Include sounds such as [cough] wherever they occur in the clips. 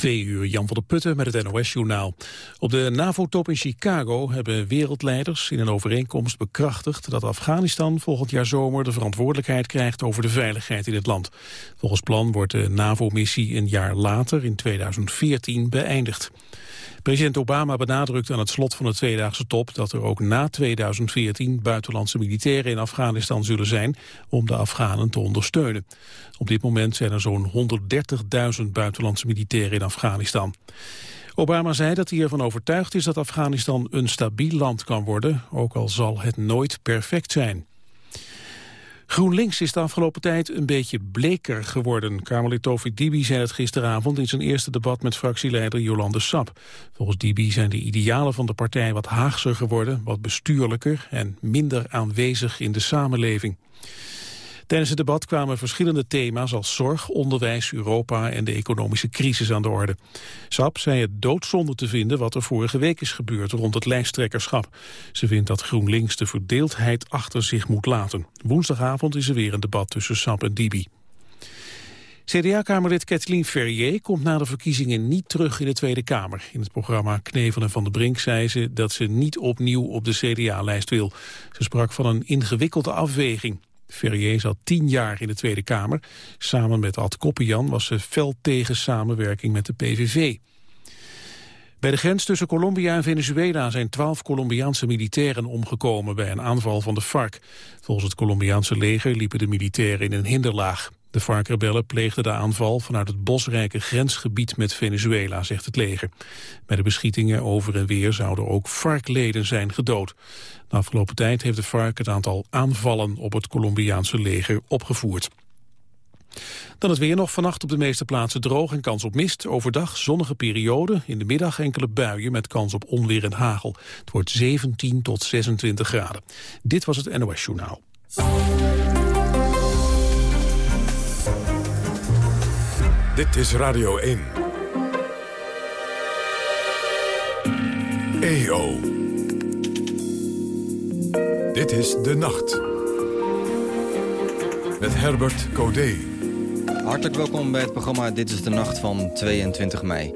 Twee uur, Jan van der Putten met het NOS-journaal. Op de NAVO-top in Chicago hebben wereldleiders in een overeenkomst bekrachtigd dat Afghanistan volgend jaar zomer de verantwoordelijkheid krijgt over de veiligheid in het land. Volgens plan wordt de NAVO-missie een jaar later, in 2014, beëindigd. President Obama benadrukt aan het slot van de tweedaagse top dat er ook na 2014 buitenlandse militairen in Afghanistan zullen zijn om de Afghanen te ondersteunen. Op dit moment zijn er zo'n 130.000 buitenlandse militairen in Afghanistan. Obama zei dat hij ervan overtuigd is dat Afghanistan een stabiel land kan worden, ook al zal het nooit perfect zijn. GroenLinks is de afgelopen tijd een beetje bleker geworden. Kamerlid Tofik Dibi zei het gisteravond in zijn eerste debat met fractieleider Jolande Sap. Volgens Dibi zijn de idealen van de partij wat haagser geworden, wat bestuurlijker en minder aanwezig in de samenleving. Tijdens het debat kwamen verschillende thema's als zorg, onderwijs, Europa en de economische crisis aan de orde. SAP zei het doodzonde te vinden wat er vorige week is gebeurd rond het lijsttrekkerschap. Ze vindt dat GroenLinks de verdeeldheid achter zich moet laten. Woensdagavond is er weer een debat tussen SAP en Dibi. CDA-kamerlid Kathleen Ferrier komt na de verkiezingen niet terug in de Tweede Kamer. In het programma Knevelen van de Brink zei ze dat ze niet opnieuw op de CDA-lijst wil. Ze sprak van een ingewikkelde afweging. Ferrier zat tien jaar in de Tweede Kamer. Samen met Ad Koppian was ze fel tegen samenwerking met de PVV. Bij de grens tussen Colombia en Venezuela zijn twaalf Colombiaanse militairen omgekomen bij een aanval van de FARC. Volgens het Colombiaanse leger liepen de militairen in een hinderlaag. De FARC-rebellen pleegden de aanval vanuit het bosrijke grensgebied met Venezuela, zegt het leger. Bij de beschietingen over en weer zouden ook FARC-leden zijn gedood. De afgelopen tijd heeft de FARC het aantal aanvallen op het Colombiaanse leger opgevoerd. Dan het weer nog vannacht op de meeste plaatsen droog en kans op mist. Overdag zonnige periode, in de middag enkele buien met kans op onweer en hagel. Het wordt 17 tot 26 graden. Dit was het NOS Journaal. Dit is Radio 1. EO. Dit is De Nacht. Met Herbert Codé. Hartelijk welkom bij het programma Dit is de Nacht van 22 mei.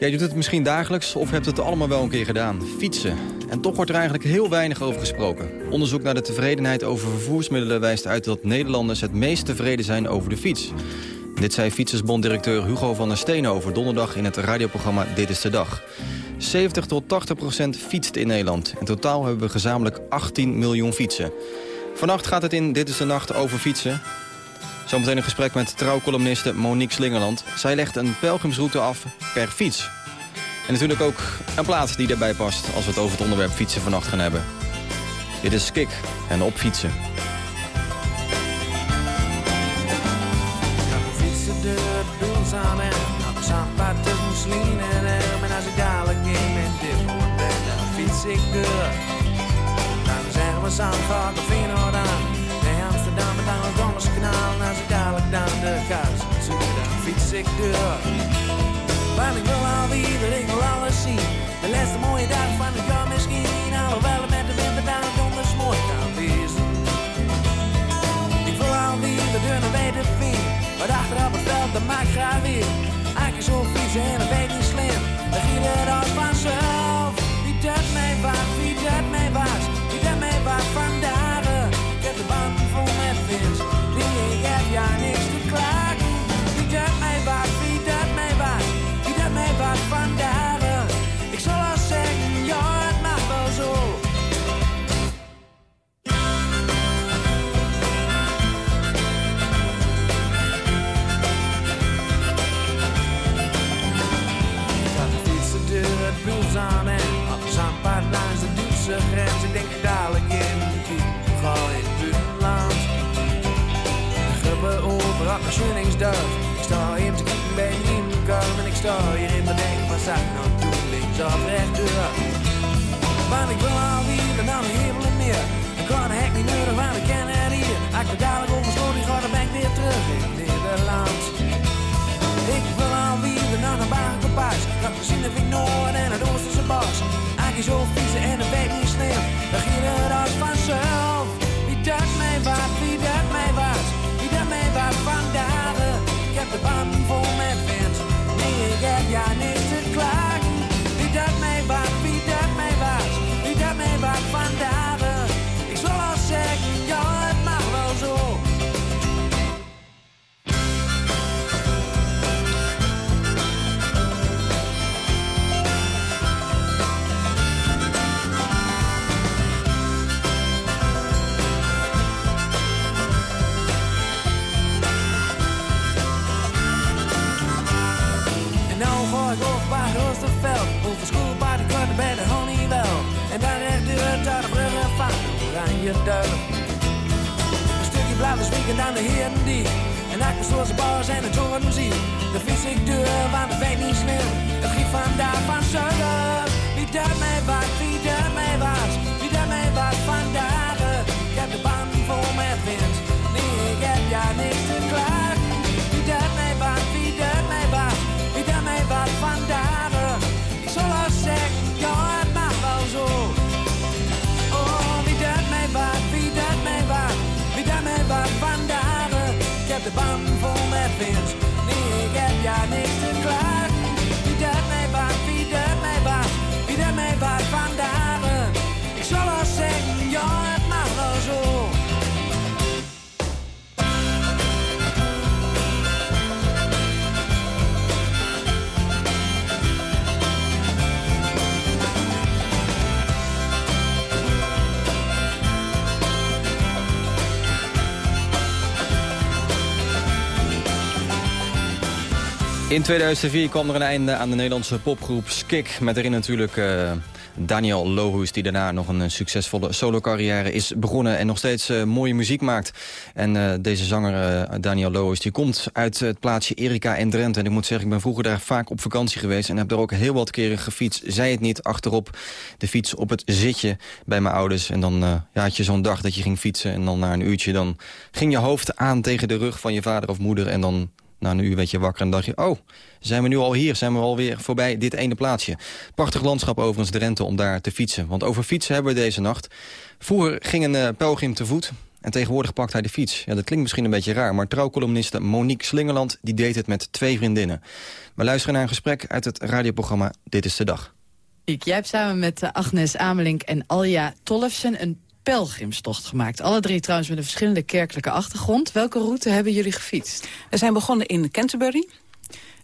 Jij doet het misschien dagelijks of hebt het allemaal wel een keer gedaan. Fietsen. En toch wordt er eigenlijk heel weinig over gesproken. Onderzoek naar de tevredenheid over vervoersmiddelen wijst uit dat Nederlanders het meest tevreden zijn over de fiets. Dit zei Fietsersbond-directeur Hugo van der Steen over donderdag in het radioprogramma Dit is de Dag. 70 tot 80 procent fietst in Nederland. In totaal hebben we gezamenlijk 18 miljoen fietsen. Vannacht gaat het in Dit is de Nacht over fietsen. Zometeen een gesprek met trouwcolumniste Monique Slingerland. Zij legt een pelgrimsroute af per fiets. En natuurlijk ook een plaats die daarbij past als we het over het onderwerp fietsen vannacht gaan hebben. Dit is Kik en op fietsen. Aan en op zandpad tussen Slien en Elm. En als ik dadelijk in mijn dipel ben, dan fiets ik door. Dan zeggen we Zandvoort of Feyenoord aan. Nee, Amsterdam met aan het Dommerskanaal. En als ik dadelijk dan de kaars zoek, dan fiets ik door. Want ik wil alweer, ik wil alles zien. De laatste mooie dag van het graag weer. Eigenlijk zo vies en Ik sta hier te kijken bij Nieuwkomen en ik sta hier in mijn denk, wat zou ik nou doen, links of rechtdoor. Want ik wil alweer dan een hemel en meer. Ik kan de hek niet nodig, want ik ken het hier. Ik er dadelijk over sloot, die ga dan ben ik weer terug in Nederland. Ik wil alweer naar een bagenpaas. Kan gezien de Noord en het Oosterse bos. Eigenlijk zo vies en het weet niet slim. Dan ging het als vanzelf. Wie dat mij was, wie dat mij was. De band vol met vins. Nee, ik heb ja niks te klagen. Wie dat mij wat, wie dat mij was, wie dat mij wat vandaag. En dan echt deur tot de bruggen van Oranje Duil. Een stukje blauwe spieken aan de heren die. En achter zoals de en de toren zie. De vis ik deur, want het weet niet slim. Het giet vandaag van zuiden. Wie dat mij de band vol met wind. In 2004 kwam er een einde aan de Nederlandse popgroep Skik. Met erin natuurlijk eh, Daniel Lohus, die daarna nog een succesvolle solo-carrière is begonnen... en nog steeds eh, mooie muziek maakt. En eh, deze zanger Daniel Lohus die komt uit het plaatsje Erika en Drenthe. En ik moet zeggen, ik ben vroeger daar vaak op vakantie geweest... en heb daar ook heel wat keren gefietst. Zij het niet, achterop de fiets op het zitje bij mijn ouders. En dan ja, had je zo'n dag dat je ging fietsen... en dan na een uurtje dan ging je hoofd aan tegen de rug van je vader of moeder... en dan na een uur werd je wakker en dacht je... oh, zijn we nu al hier? Zijn we alweer voorbij dit ene plaatsje? Prachtig landschap overigens, Drenthe, om daar te fietsen. Want over fietsen hebben we deze nacht. Vroeger ging een uh, pelgrim te voet... En tegenwoordig pakt hij de fiets. Ja, dat klinkt misschien een beetje raar, maar trouwcolumniste Monique Slingerland die deed het met twee vriendinnen. We luisteren naar een gesprek uit het radioprogramma Dit is de Dag. Ik, jij hebt samen met uh, Agnes Amelink en Alja Tollefsen een pelgrimstocht gemaakt. Alle drie trouwens met een verschillende kerkelijke achtergrond. Welke route hebben jullie gefietst? We zijn begonnen in Canterbury.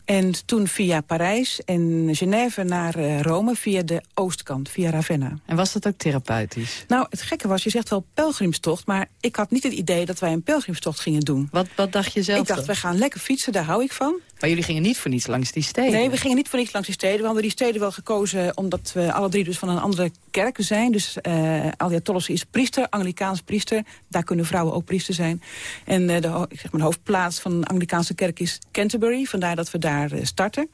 En toen via Parijs en Genève naar uh, Rome via de oostkant, via Ravenna. En was dat ook therapeutisch? Nou, het gekke was, je zegt wel pelgrimstocht... maar ik had niet het idee dat wij een pelgrimstocht gingen doen. Wat, wat dacht je zelf Ik dacht, dan? wij gaan lekker fietsen, daar hou ik van. Maar jullie gingen niet voor niets langs die steden? Nee, we gingen niet voor niets langs die steden. We hadden die steden wel gekozen omdat we alle drie dus van een andere kerk zijn. Dus uh, Alia Tollessen is priester, Anglikaans priester. Daar kunnen vrouwen ook priester zijn. En uh, de, zeg maar, hoofdplaats van de Anglikaanse kerk is Canterbury. Vandaar dat we daar uh, starten.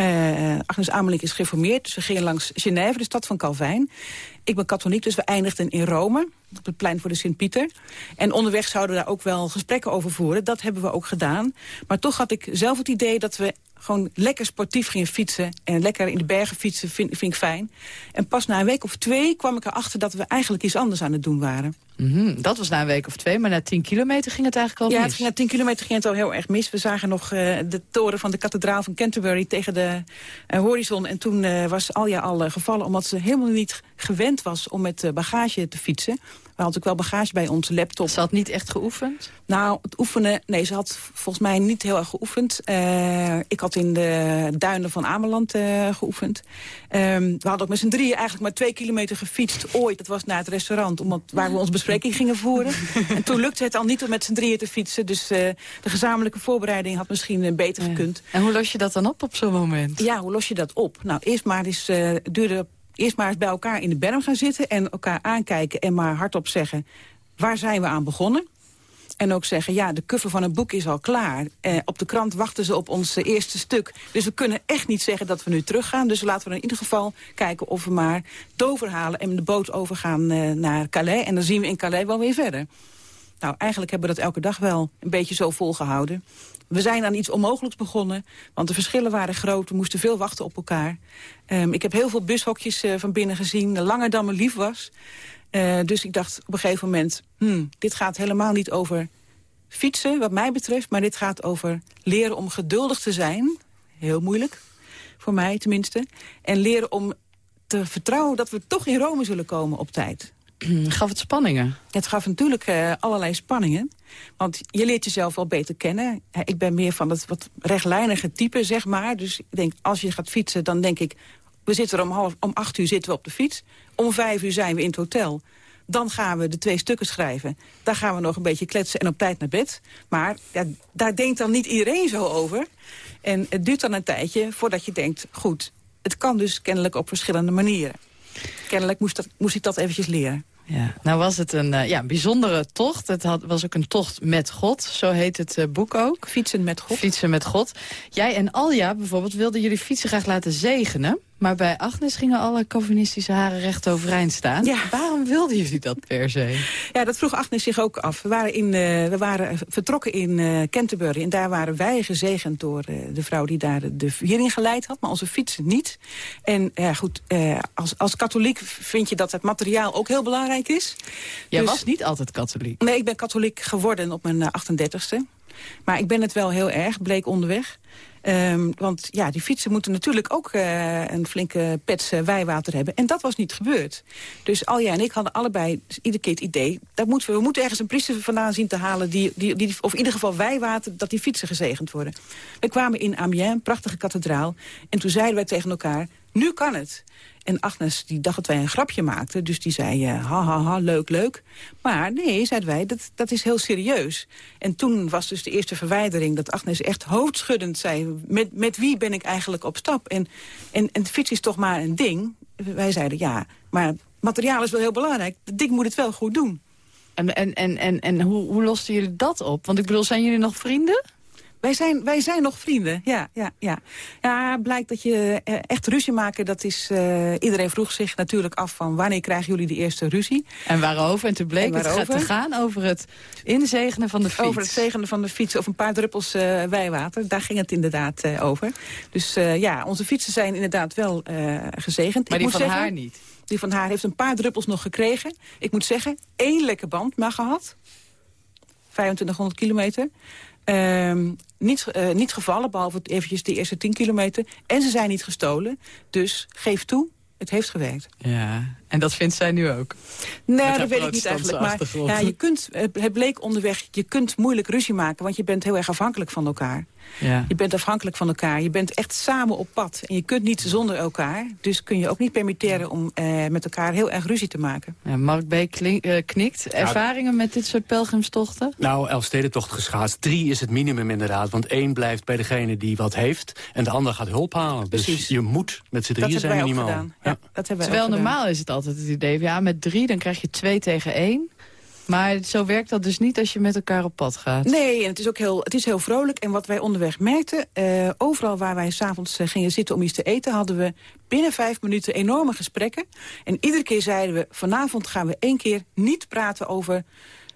Uh, Agnes Amelink is gereformeerd, dus we gingen langs Genève, de stad van Calvijn. Ik ben katholiek, dus we eindigden in Rome, op het plein voor de Sint-Pieter. En onderweg zouden we daar ook wel gesprekken over voeren. Dat hebben we ook gedaan. Maar toch had ik zelf het idee dat we gewoon lekker sportief gingen fietsen... en lekker in de bergen fietsen, vind, vind ik fijn. En pas na een week of twee kwam ik erachter dat we eigenlijk iets anders aan het doen waren. Mm -hmm. Dat was na een week of twee, maar na tien kilometer ging het eigenlijk al ja, mis. Ja, na tien kilometer ging het al heel erg mis. We zagen nog uh, de toren van de kathedraal van Canterbury tegen de uh, horizon. En toen uh, was Alja al gevallen omdat ze helemaal niet gewend was om met bagage te fietsen. We hadden ook wel bagage bij onze laptop. Ze had niet echt geoefend? Nou, het oefenen... Nee, ze had volgens mij niet heel erg geoefend. Uh, ik had in de duinen van Ameland uh, geoefend. Um, we hadden ook met z'n drieën eigenlijk maar twee kilometer gefietst. Ooit, dat was naar het restaurant, omdat, waar we onze bespreking gingen voeren. [laughs] en toen lukte het al niet om met z'n drieën te fietsen. Dus uh, de gezamenlijke voorbereiding had misschien beter ja. gekund. En hoe los je dat dan op op zo'n moment? Ja, hoe los je dat op? Nou, eerst maar eens duurde eerst maar eens bij elkaar in de berm gaan zitten... en elkaar aankijken en maar hardop zeggen... waar zijn we aan begonnen? En ook zeggen, ja, de cover van een boek is al klaar. Eh, op de krant wachten ze op ons eerste stuk. Dus we kunnen echt niet zeggen dat we nu teruggaan. Dus laten we in ieder geval kijken of we maar tover halen... en de boot overgaan uh, naar Calais. En dan zien we in Calais wel weer verder. Nou, eigenlijk hebben we dat elke dag wel een beetje zo volgehouden. We zijn aan iets onmogelijks begonnen, want de verschillen waren groot. We moesten veel wachten op elkaar. Um, ik heb heel veel bushokjes uh, van binnen gezien, langer dan me lief was. Uh, dus ik dacht op een gegeven moment, hmm, dit gaat helemaal niet over fietsen, wat mij betreft. Maar dit gaat over leren om geduldig te zijn. Heel moeilijk. Voor mij tenminste. En leren om te vertrouwen dat we toch in Rome zullen komen op tijd. [clears throat] Gaf het spanningen? Het gaf natuurlijk uh, allerlei spanningen. Want je leert jezelf wel beter kennen. Ik ben meer van het wat rechtlijnige type, zeg maar. Dus ik denk, als je gaat fietsen, dan denk ik... we zitten om, half, om acht uur zitten we op de fiets. Om vijf uur zijn we in het hotel. Dan gaan we de twee stukken schrijven. Daar gaan we nog een beetje kletsen en op tijd naar bed. Maar ja, daar denkt dan niet iedereen zo over. En het duurt dan een tijdje voordat je denkt... goed, het kan dus kennelijk op verschillende manieren. Kennelijk moest, dat, moest ik dat eventjes leren. Ja, nou was het een uh, ja, bijzondere tocht. Het had, was ook een tocht met God, zo heet het uh, boek ook. Fietsen met God. Fietsen met God. Jij en Alja bijvoorbeeld wilden jullie fietsen graag laten zegenen. Maar bij Agnes gingen alle Calvinistische haren recht overeind staan. Ja. Waarom wilden jullie dat per se? Ja, dat vroeg Agnes zich ook af. We waren, in, uh, we waren vertrokken in uh, Canterbury. En daar waren wij gezegend door uh, de vrouw die daar de viering geleid had. Maar onze fietsen niet. En ja, goed, als, als katholiek vind je dat het materiaal ook heel belangrijk is. Jij dus, was niet altijd katholiek? Nee, ik ben katholiek geworden op mijn 38ste. Maar ik ben het wel heel erg, bleek onderweg. Um, want ja, die fietsen moeten natuurlijk ook uh, een flinke pets uh, wijwater hebben. En dat was niet gebeurd. Dus Alja en ik hadden allebei dus iedere keer het idee... Dat moeten we, we moeten ergens een priester vandaan zien te halen... Die, die, die, of in ieder geval wijwater, dat die fietsen gezegend worden. We kwamen in Amiens, prachtige kathedraal. En toen zeiden wij tegen elkaar, nu kan het. En Agnes die dacht dat wij een grapje maakten. Dus die zei, uh, ha, ha, ha, leuk, leuk. Maar nee, zeiden wij, dat, dat is heel serieus. En toen was dus de eerste verwijdering... dat Agnes echt hoofdschuddend zei... met, met wie ben ik eigenlijk op stap? En, en, en fiets is toch maar een ding? Wij zeiden, ja, maar materiaal is wel heel belangrijk. Het ding moet het wel goed doen. En, en, en, en, en hoe, hoe losten jullie dat op? Want ik bedoel, zijn jullie nog vrienden? Wij zijn, wij zijn nog vrienden, ja, ja, ja. Ja, blijkt dat je eh, echt ruzie maken, dat is... Uh, iedereen vroeg zich natuurlijk af van wanneer krijgen jullie de eerste ruzie. En waarover? En toen bleek en het te gaan over het inzegenen van de fiets. Over het zegenen van de fiets of een paar druppels uh, wijwater. Daar ging het inderdaad uh, over. Dus ja, onze fietsen zijn inderdaad wel gezegend. Maar Ik die van zeggen, haar niet? Die van haar heeft een paar druppels nog gekregen. Ik moet zeggen, één lekke band maar gehad. 2500 kilometer. Um, niet, uh, niet gevallen, behalve eventjes de eerste 10 kilometer. En ze zijn niet gestolen. Dus geef toe, het heeft gewerkt. Ja, en dat vindt zij nu ook? Nee, dat weet ik niet eigenlijk. Maar ja, je kunt, het bleek onderweg, je kunt moeilijk ruzie maken... want je bent heel erg afhankelijk van elkaar. Ja. Je bent afhankelijk van elkaar. Je bent echt samen op pad. En je kunt niet zonder elkaar. Dus kun je ook niet permitteren om eh, met elkaar heel erg ruzie te maken. Ja, Mark B. Klink, uh, knikt. Ervaringen met dit soort pelgrimstochten? Nou, Elfstedentocht geschaatst. Drie is het minimum inderdaad. Want één blijft bij degene die wat heeft. En de ander gaat hulp halen. Precies. Dus je moet met z'n drieën zijn minimaal. Ja, ja. Dat hebben Terwijl normaal is het altijd het idee... ja, met drie dan krijg je twee tegen één. Maar zo werkt dat dus niet als je met elkaar op pad gaat. Nee, en het is ook heel, het is heel vrolijk. En wat wij onderweg merkten, uh, overal waar wij s'avonds uh, gingen zitten om iets te eten... hadden we binnen vijf minuten enorme gesprekken. En iedere keer zeiden we, vanavond gaan we één keer niet praten over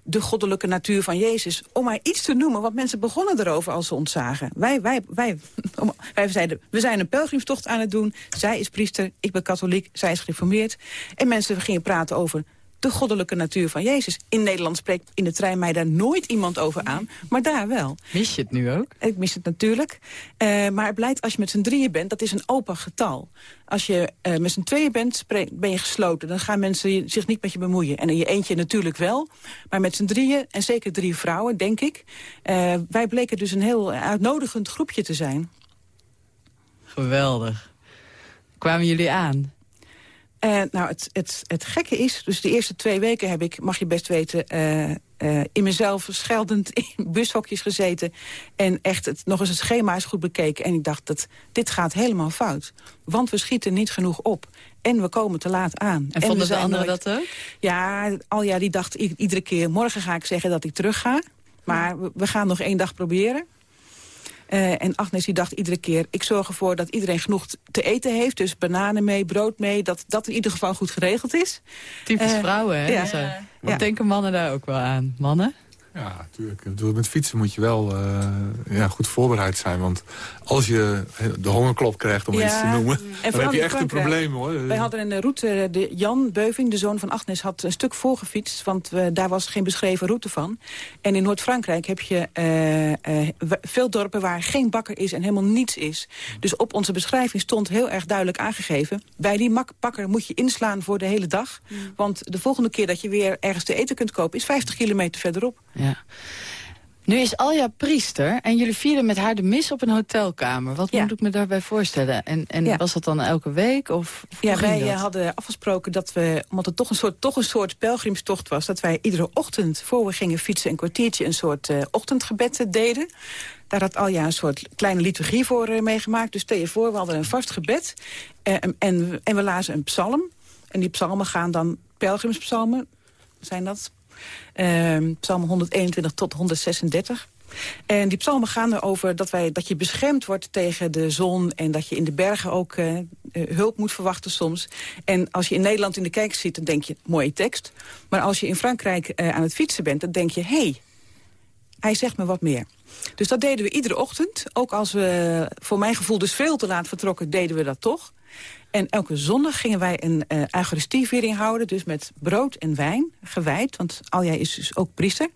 de goddelijke natuur van Jezus. Om maar iets te noemen, want mensen begonnen erover als ze ons zagen. Wij, wij, wij, [laughs] wij zeiden, we zijn een pelgrimstocht aan het doen. Zij is priester, ik ben katholiek, zij is gereformeerd. En mensen gingen praten over de goddelijke natuur van Jezus. In Nederland spreekt in de trein mij daar nooit iemand over aan, maar daar wel. Mis je het nu ook? Ik mis het natuurlijk. Uh, maar het blijkt als je met z'n drieën bent, dat is een open getal. Als je uh, met z'n tweeën bent, ben je gesloten. Dan gaan mensen zich niet met je bemoeien. En in je eentje natuurlijk wel. Maar met z'n drieën, en zeker drie vrouwen, denk ik... Uh, wij bleken dus een heel uitnodigend groepje te zijn. Geweldig. Kwamen jullie aan? Nou, het, het, het gekke is, dus de eerste twee weken heb ik, mag je best weten... Uh, uh, in mezelf scheldend [laughs] in bushokjes gezeten. En echt het, nog eens het schema is goed bekeken. En ik dacht, dat dit gaat helemaal fout. Want we schieten niet genoeg op. En we komen te laat aan. En, en vonden de anderen nooit... dat ook? Ja, Alja die dacht iedere keer... morgen ga ik zeggen dat ik terug ga. Maar we, we gaan nog één dag proberen. Uh, en Agnes die dacht iedere keer, ik zorg ervoor dat iedereen genoeg te eten heeft. Dus bananen mee, brood mee, dat dat in ieder geval goed geregeld is. Typisch uh, vrouwen, hè? Ja. Wat denken mannen daar ook wel aan? Mannen? Ja, natuurlijk. Ik bedoel, met fietsen moet je wel uh, ja, goed voorbereid zijn. Want als je de hongerklop krijgt, om Ja, iets te noemen... en dan heb je echt een probleem, hoor. Wij hadden een route, de Jan Beuving, de zoon van Agnes, had een stuk voorgefietst. Want we, daar was geen beschreven route van. En in Noord-Frankrijk heb je eh, eh, veel dorpen waar geen bakker is en helemaal niets is. Dus op onze beschrijving stond heel erg duidelijk aangegeven... bij die bakker moet je inslaan voor de hele dag. Want de volgende keer dat je weer ergens te eten kunt kopen... is 50 kilometer verderop. Ja. Nu is Alja priester en jullie vierden met haar de mis op een hotelkamer. Wat Ja. moet ik me daarbij voorstellen? En, en Ja. was dat dan elke week? Of, Ja, wij dat? hadden afgesproken dat we, omdat het toch een soort, toch een soort pelgrimstocht was... dat wij iedere ochtend, voor we gingen fietsen, een kwartiertje... een soort eh, ochtendgebed deden. Daar had Alja een soort kleine liturgie voor eh, meegemaakt. Dus stel je voor, we hadden een vast gebed eh, en, en, en we lazen een psalm. En die psalmen gaan dan, pelgrimspsalmen zijn dat... Ehm psalm 121 tot 136. En die psalmen gaan erover dat, wij, dat je beschermd wordt tegen de zon... en dat je in de bergen ook eh, eh, hulp moet verwachten soms. En als je in Nederland in de kerk zit, dan denk je, mooie tekst. Maar als je in Frankrijk eh, aan het fietsen bent, dan denk je... hé, hey, hij zegt me wat meer. Dus dat deden we iedere ochtend. Ook als we, voor mijn gevoel, dus veel te laat vertrokken, deden we dat toch. En elke zondag gingen wij een eh eucharistieviering houden. Dus met brood en wijn, gewijd. Want Alja is dus ook priester.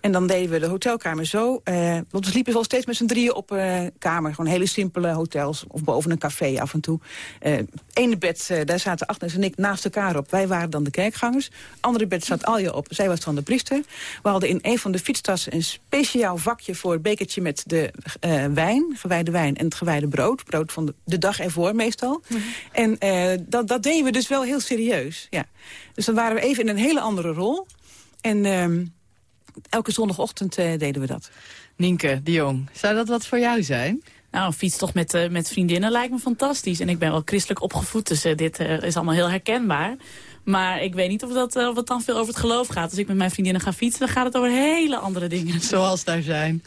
En dan deden we de hotelkamer zo. eh, want we sliepen wel steeds met z'n drieën op een kamer. Gewoon hele simpele hotels. Of boven een café af en toe. Eh ene bed, eh, daar zaten Agnes en ik naast elkaar op. Wij waren dan de kerkgangers. Andere bed zat Alja op. Zij was dan de priester. We hadden in een van de fietstassen een speciaal vakje voor het bekertje met de eh, wijn, gewijde wijn en het gewijde brood. Brood van de, de dag ervoor meestal. En eh, dat, dat deden we dus wel heel serieus. Ja. Dus dan waren we even in een hele andere rol. En ehm, elke zondagochtend eh, deden we dat. Nienke de Jong, zou dat wat voor jou zijn? Nou, een fietstocht met, eh, met vriendinnen lijkt me fantastisch. En ik ben wel christelijk opgevoed, dus dit eh, is allemaal heel herkenbaar. Maar ik weet niet of, dat, eh, of het dan veel over het geloof gaat. Als ik met mijn vriendinnen ga fietsen, dan gaat het over hele andere dingen. Zoals daar zijn.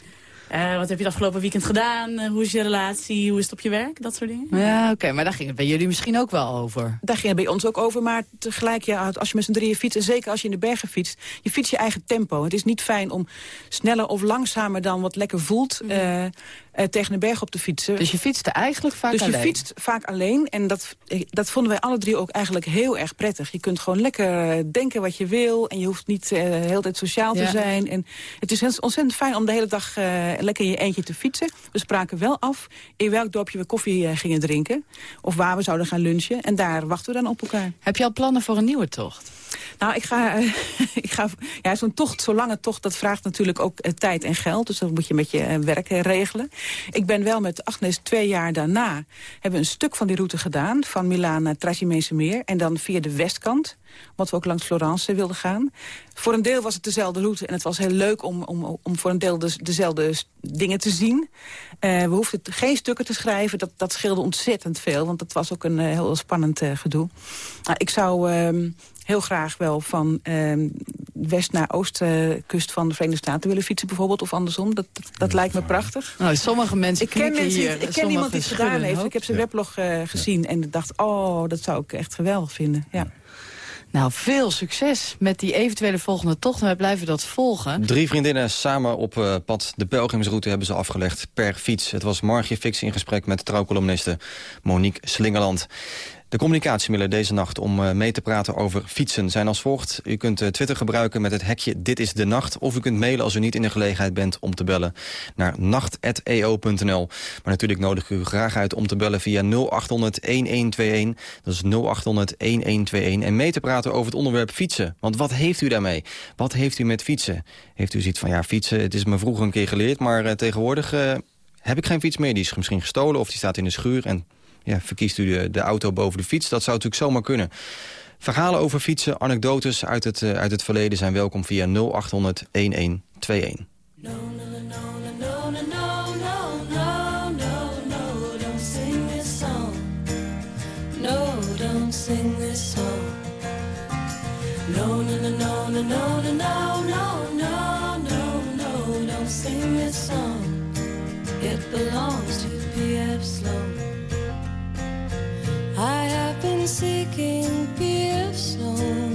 Eh, wat heb je het afgelopen weekend gedaan? Eh, hoe is je relatie? Hoe is het op je werk? Dat soort dingen. Ja, oké, maar daar ging het bij jullie misschien ook wel over. Daar ging het bij ons ook over, maar tegelijk, ja, als je met z'n drieën fietst... en zeker als je in de bergen fietst, je fietst je eigen tempo. Het is niet fijn om sneller of langzamer dan wat lekker voelt... eh, eh, tegen een berg op te fietsen. Dus je fietste eigenlijk vaak Dus je alleen? fietst vaak alleen en dat, eh, dat vonden wij alle drie ook eigenlijk heel erg prettig. Je kunt gewoon lekker eh, denken wat je wil en je hoeft niet eh, de hele tijd sociaal Ja. te zijn. En het is heel- ontzettend fijn om de hele dag lekker in je eentje te fietsen. We spraken wel af in welk dorpje we koffie gingen drinken. Of waar we zouden gaan lunchen. En daar wachten we dan op elkaar. Heb je al plannen voor een nieuwe tocht? Nou, ik ga, eh, [laughs] ik ga ja, zo'n tocht, zo'n lange tocht, dat vraagt natuurlijk ook eh, tijd en geld. Dus dat moet je met je eh, werk regelen. Ik ben wel met Agnes twee jaar daarna, hebben een stuk van die route gedaan. Van Milaan naar Trasimeense Meer. En dan via de westkant, omdat we ook langs Florence wilden gaan. Voor een deel was het dezelfde route. En het was heel leuk om, om, om voor een deel dus dezelfde dingen te zien. We hoefden geen stukken te schrijven. Dat, dat scheelde ontzettend veel. Want dat was ook een heel spannend gedoe. Nou, ik zou ehm, heel graag wel van ehm, west naar oostkust van de Verenigde Staten willen fietsen bijvoorbeeld. Of andersom. Dat, dat, dat lijkt me prachtig. Nou, sommige mensen Ik ken, mensen, hier. ik ken sommige iemand die het gedaan heeft. Ik heb zijn weblog eh, gezien en dacht, oh, dat zou ik echt geweldig vinden. Ja. Nou, veel succes met die eventuele volgende tocht. En wij blijven dat volgen. Drie vriendinnen samen op eh, pad de pelgrimsroute hebben ze afgelegd per fiets. Het was Margie Fix in gesprek met trouwcolumniste Monique Slingerland. De communicatiemiddelen deze nacht om eh, mee te praten over fietsen zijn als volgt. U kunt eh, Twitter gebruiken met het hekje Dit is de Nacht. Of u kunt mailen als u niet in de gelegenheid bent om te bellen naar nacht.eo.nl. Maar natuurlijk nodig ik u graag uit om te bellen via 0800-1121. Dat is 0800-1121. En mee te praten over het onderwerp fietsen. Want wat heeft u daarmee? Wat heeft u met fietsen? Heeft u zoiets van, ja, fietsen, het is me vroeger een keer geleerd... maar eh, tegenwoordig heb ik geen fiets meer. Die is misschien gestolen of die staat in de schuur... en ja, verkiest u de, auto boven de fiets. Dat zou natuurlijk zomaar kunnen. Verhalen over fietsen, anekdotes uit het, eh, uit het verleden... zijn welkom via 0800 1121. don't sing this song. It belongs seeking Pearson,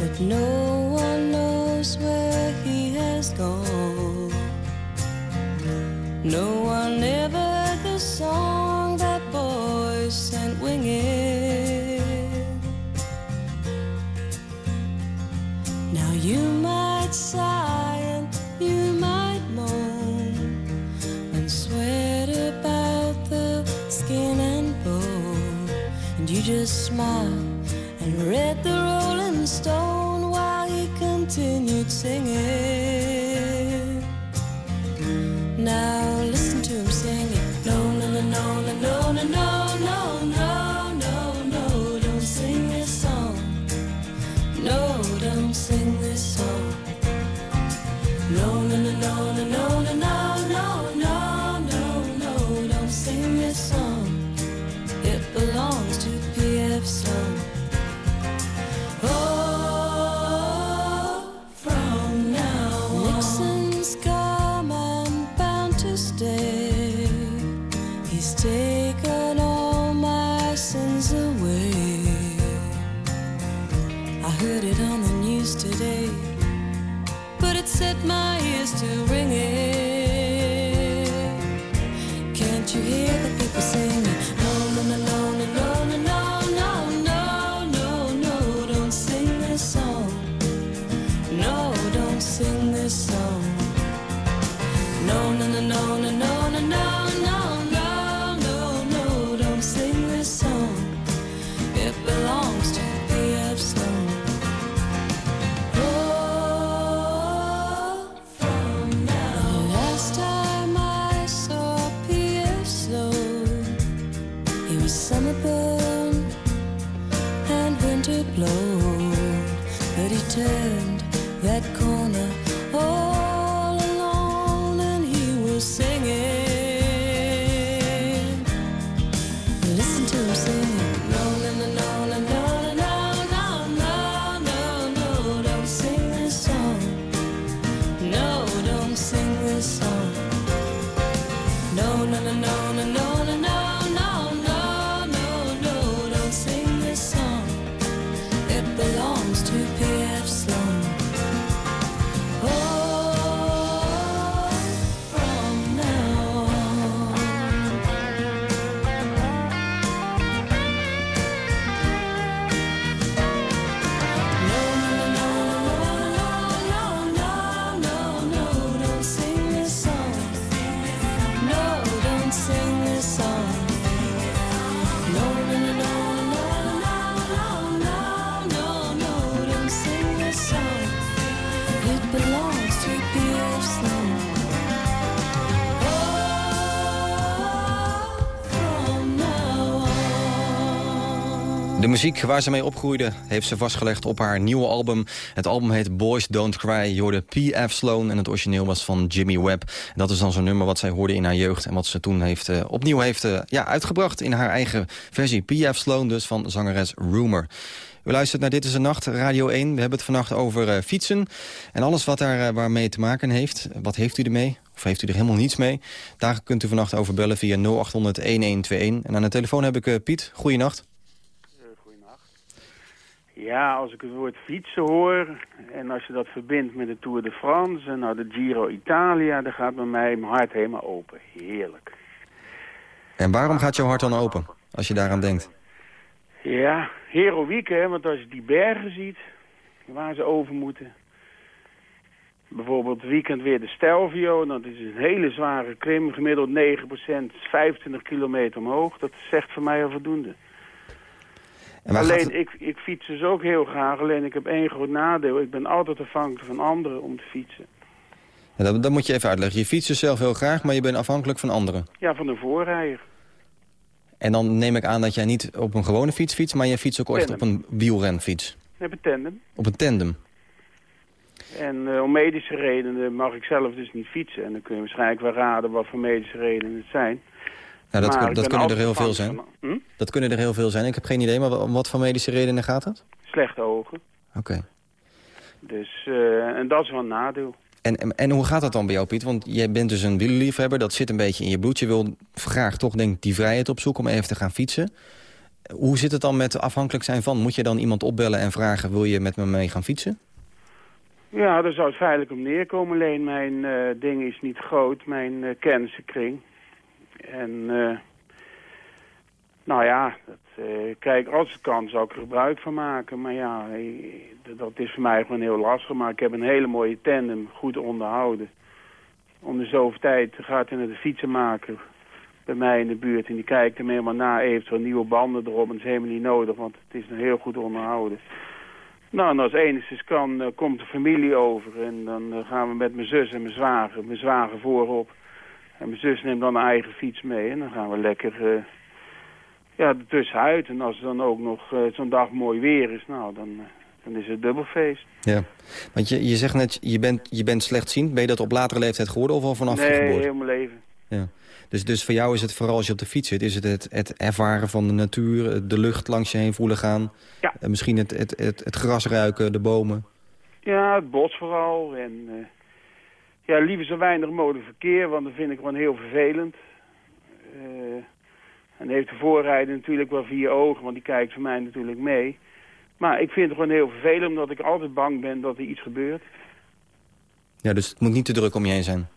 but no one knows where he has gone. No one ever heard the song. Just smiled and read the Rolling Stone while he continued singing. De muziek waar ze mee opgroeide heeft ze vastgelegd op haar nieuwe album. Het album heet Boys Don't Cry. Je hoorde P.F. Sloan en het origineel was van Jimmy Webb. Dat is dan zo'n nummer wat zij hoorde in haar jeugd... en wat ze toen heeft, eh, opnieuw heeft eh, ja, uitgebracht in haar eigen versie. P.F. Sloan dus van zangeres Rumor. U luistert naar Dit is een Nacht, Radio 1. We hebben het vannacht over eh, fietsen en alles wat daar waarmee te maken heeft. Wat heeft u ermee? Of heeft u er helemaal niets mee? Daar kunt u vannacht over bellen via 0800-1121. En aan de telefoon heb ik Piet. Goeienacht. Ja, als ik het woord fietsen hoor en als je dat verbindt met de Tour de France en nou de Giro Italia, dan gaat bij mij mijn hart helemaal open. Heerlijk. En waarom gaat jouw hart dan open, als je daaraan denkt? Ja, heroïek hè, want als je die bergen ziet waar ze over moeten. Bijvoorbeeld weekend weer de Stelvio, dat is een hele zware klim, gemiddeld 9%, 25 kilometer omhoog. Dat zegt voor mij al voldoende. En waar gaat alleen, ik, ik fiets dus ook heel graag. Alleen, ik heb één groot nadeel. Ik ben altijd afhankelijk van anderen om te fietsen. Ja, dat, dat moet je even uitleggen. Je fietst dus zelf heel graag, maar je bent afhankelijk van anderen. Ja, van de voorrijder. En dan neem ik aan dat jij niet op een gewone fiets fietst... maar je fietst ook echt op een wielrenfiets. Heb een tandem. Op een tandem. En eh, om medische redenen mag ik zelf dus niet fietsen. En dan kun je waarschijnlijk wel raden wat voor medische redenen het zijn. Nou, dat, kun- dat kunnen er heel veel zijn. Hm? Dat kunnen er heel veel zijn. Ik heb geen idee, maar om wat voor medische redenen gaat het? Slechte ogen. Oké. Dus, eh, en dat is wel een nadeel. En, en, en hoe gaat dat dan bij jou, Piet? Want jij bent dus een wielerliefhebber, dat zit een beetje in je bloed. Je wil graag toch, denk die vrijheid opzoeken om even te gaan fietsen. Hoe zit het dan met afhankelijk zijn van? Moet je dan iemand opbellen en vragen, wil je met me mee gaan fietsen? Ja, daar zou het feitelijk op neerkomen. Alleen mijn eh, ding is niet groot, mijn eh kennissenkring. En eh, nou ja, eh, kijk, als het kan zou ik er gebruik van maken. Maar ja, eh, dat is voor mij gewoon heel lastig. Maar ik heb een hele mooie tandem, goed onderhouden. Om de zoveel tijd gaat hij naar de fietsenmaker. bij mij in de buurt. En die kijkt hem helemaal na, eventueel nieuwe banden erop. En dat is helemaal niet nodig, want het is nog heel goed onderhouden. Nou, en als enigszins kan, komt de familie over. En dan gaan we met mijn zus en mijn zwager, mijn zwager voorop. En mijn zus neemt dan een eigen fiets mee. En dan gaan we lekker eh ja, ertussenuit. En als het dan ook nog eh, zo'n dag mooi weer is, nou, dan, eh, dan is het dubbelfeest. Ja. Want je, je zegt net, je bent, je bent slechtziend. Ben je dat op latere leeftijd geworden of al vanaf je nee, geboorte? heel mijn leven. Ja. Dus, dus voor jou is het vooral als je op de fiets zit... is het het, het ervaren van de natuur, de lucht langs je heen voelen gaan. Ja. En misschien het, het, het, het gras ruiken, de bomen. Ja, het bos vooral. En ja, liever zo weinig mogelijk verkeer, want dat vind ik gewoon heel vervelend. Eh, en heeft de voorrijder natuurlijk wel vier ogen, want die kijkt voor mij natuurlijk mee. Maar ik vind het gewoon heel vervelend, omdat ik altijd bang ben dat er iets gebeurt. Ja, dus het moet niet te druk om je heen zijn.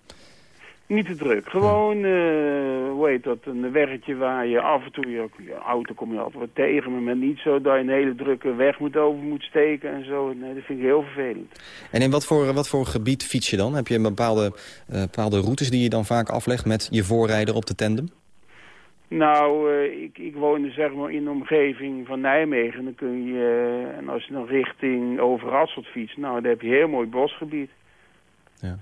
Niet te druk. Gewoon, eh, hoe heet dat, een weggetje waar je af en toe, je, je auto kom je altijd wat tegen, maar niet zo dat je een hele drukke weg moet over moet steken en zo. Nee, dat vind ik heel vervelend. En in wat voor, wat voor gebied fiets je dan? Heb je een bepaalde, eh, bepaalde routes die je dan vaak aflegt met je voorrijder op de tandem? Nou, eh, ik, ik woonde zeg maar in de omgeving van Nijmegen. Dan kun je, en als je dan richting Overasselt fietst, nou, dan heb je heel mooi bosgebied. Ja.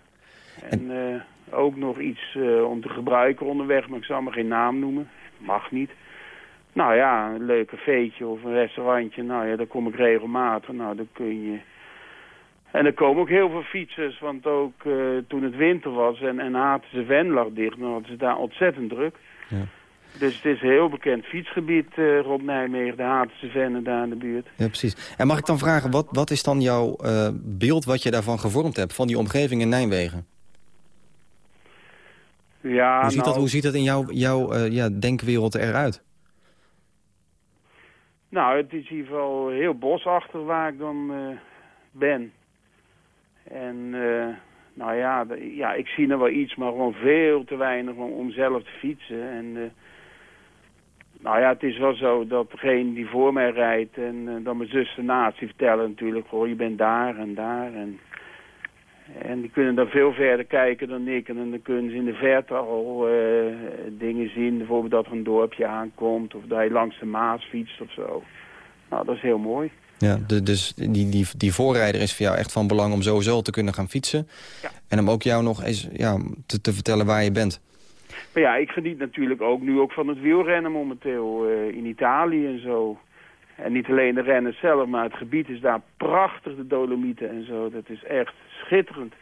En eh, ook nog iets eh, om te gebruiken onderweg, maar ik zal maar geen naam noemen. Mag niet. Nou ja, een leuk cafeetje of een restaurantje, nou ja, daar kom ik regelmatig. Nou, dan kun je... En er komen ook heel veel fietsers, want ook eh, toen het winter was en, en Hatense Ven lag dicht, dan hadden ze daar ontzettend druk. Ja. Dus het is een heel bekend fietsgebied eh, rond Nijmegen, de Hatense Vennen daar in de buurt. Ja, precies. En mag ik dan vragen, wat, wat is dan jouw beeld wat je daarvan gevormd hebt... van die omgeving in Nijmegen? Ja, hoe, ziet nou, dat, hoe ziet dat in jouw, jouw eh, ja, denkwereld eruit? Nou, het is in ieder geval heel bosachtig waar ik dan eh, ben. En eh, nou ja, ja, ik zie er wel iets, maar gewoon veel te weinig om, om zelf te fietsen. En nou ja, het is wel zo dat degene die voor mij rijdt en dan mijn zus ernaast, die vertellen natuurlijk, goh, je bent daar en daar. En, en die kunnen dan veel verder kijken dan ik. En dan kunnen ze in de verte al eh, dingen zien. Bijvoorbeeld dat er een dorpje aankomt. Of dat je langs de Maas fietst of zo. Nou, dat is heel mooi. Ja, de- dus die, die, die voorrijder is voor jou echt van belang om sowieso te kunnen gaan fietsen. Ja. En om ook jou nog eens ja, te, te vertellen waar je bent. Maar ja, ik geniet natuurlijk ook nu ook van het wielrennen momenteel. eh, in Italië en zo. En niet alleen de rennen zelf, maar het gebied is daar prachtig. De Dolomieten en zo. Dat is echt schitterend.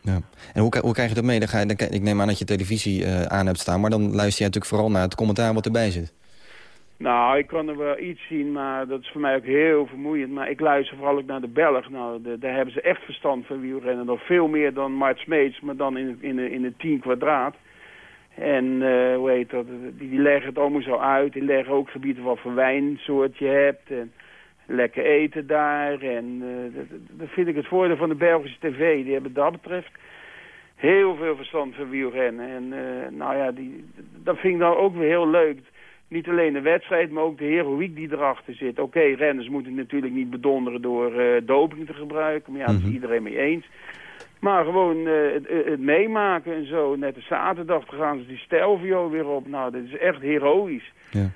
Ja. En hoe, hoe krijg je dat mee? Dan ga je, dan, ik neem aan dat je televisie eh, aan hebt staan... maar dan luister je natuurlijk vooral naar het commentaar wat erbij zit. Nou, ik kan er wel iets zien, maar dat is voor mij ook heel vermoeiend. Maar ik luister vooral ook naar de Belg. Nou, de- daar hebben ze echt verstand van wielrennen. Nog veel meer dan Mart Smeets, maar dan in, in, in het 10 kwadraat. En eh, hoe heet dat? Die, die leggen het allemaal zo uit. Die leggen ook gebieden wat voor wijnsoort je hebt. En lekker eten daar. En eh, dat, dat vind ik het voordeel van de Belgische tv. Die hebben dat betreft heel veel verstand van wielrennen. En eh, nou ja, die, dat vind ik dan ook weer heel leuk. Niet alleen de wedstrijd, maar ook de heroïek die erachter zit. Oké, renners moeten natuurlijk niet bedonderen door eh, doping te gebruiken. Maar ja, dat is Mhm. iedereen mee eens. Maar gewoon het, het meemaken en zo. Net de zaterdag gaan ze die Stelvio weer op. Nou, dat is echt heroïs. Ja.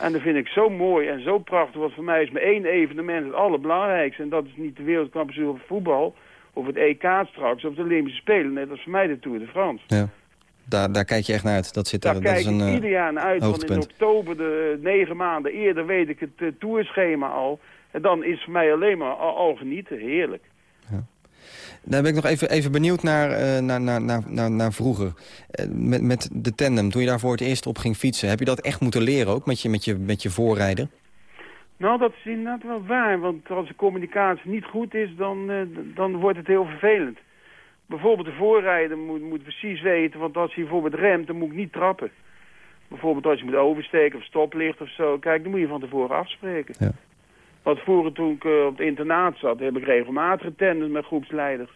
En dat vind ik zo mooi en zo prachtig. Want voor mij is maar één evenement het allerbelangrijkste. En dat is niet de wereldkampioenschap voetbal. Of het EK straks. Of de Olympische Spelen. Net als voor mij de Tour de France. Ja. Daar, daar kijk je echt naar uit. Dat, zit Daar dat kijk is een ik eh, ieder jaar naar uit. Want in hoogtepunt. oktober, de negen maanden eerder, weet ik het eh, tourschema al. En dan is voor mij alleen maar al, al genieten. Heerlijk. Daar ben ik nog even, even benieuwd naar, eh, naar, naar, naar, naar, vroeger. Eh, met, met de tandem, toen je daar voor het eerst op ging fietsen... heb je dat echt moeten leren ook met je, met je, met je voorrijder? Nou, dat is inderdaad wel waar. Want als de communicatie niet goed is, dan, eh, dan wordt het heel vervelend. Bijvoorbeeld de voorrijder moet, moet precies weten, want als hij bijvoorbeeld remt, dan moet ik niet trappen. Bijvoorbeeld als je moet oversteken of stoplicht of zo. Kijk, dan moet je van tevoren afspreken. Ja. Want vroeger toen ik eh, op het internaat zat, heb ik regelmatig getenderd met groepsleiders.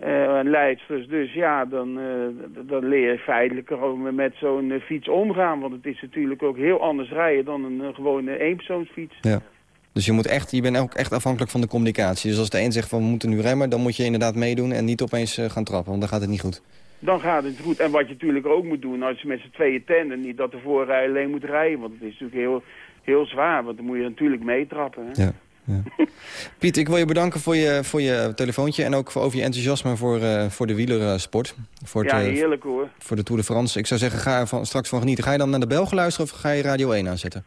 eh, en leidsters. Dus ja, dan, eh, dan leer je feitelijk met zo'n fiets omgaan. Want het is natuurlijk ook heel anders rijden dan een gewone eenpersoonsfiets. Ja. Dus je, moet echt, je bent ook echt afhankelijk van de communicatie. Dus als de een zegt van we moeten nu remmen... dan moet je inderdaad meedoen en niet opeens gaan trappen, want dan gaat het niet goed. Dan gaat het goed. En wat je natuurlijk ook moet doen als je met z'n tweeën tenden, niet dat de voorrij alleen moet rijden. Want het is natuurlijk heel, heel zwaar, want dan moet je natuurlijk meetrappen. Hè? Ja. Ja. [laughs] Piet, ik wil je bedanken voor je, voor je telefoontje... en ook voor, over je enthousiasme voor, uh, voor de wielersport. Voor het, Ja, eh, heerlijk hoor. Voor de Tour de France. Ik zou zeggen, ga er van, straks van genieten. Ga je dan naar de Belgen luisteren of ga je Radio 1 aanzetten?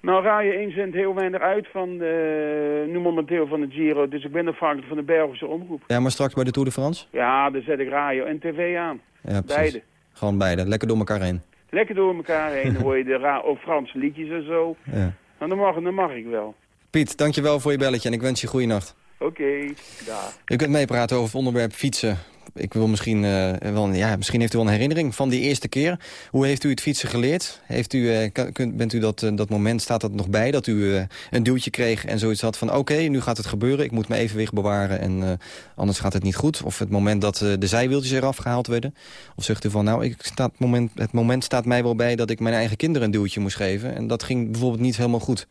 Nou, Radio 1 zendt heel weinig uit van de, nu momenteel van de Giro. Dus ik ben afhankelijk van de Belgische omroep. Ja, maar straks bij de Tour de France? Ja, dan zet ik radio en tv aan. Ja, precies. Beide. Gewoon beide. Lekker door elkaar heen. Lekker door elkaar heen. Dan hoor je de ra Franse liedjes en zo. Ja. Nou, dan mag, dan mag ik wel. Piet, dankjewel voor je belletje en ik wens je goede nacht. Oké, daar. U kunt meepraten over het onderwerp fietsen. Ik wil misschien, eh, wel, ja, misschien heeft u wel een herinnering van die eerste keer. Hoe heeft u het fietsen geleerd? Heeft u, eh, kunt, bent u dat, eh, dat moment, staat dat nog bij? Dat u een duwtje kreeg en zoiets had van... oké, nu gaat het gebeuren, ik moet mijn evenwicht bewaren... en anders gaat het niet goed. Of het moment dat de zijwieltjes eraf gehaald werden. Of zegt u van, nou, ik sta het, moment, het moment staat mij wel bij... dat ik mijn eigen kinderen een duwtje moest geven. En dat ging bijvoorbeeld niet helemaal goed.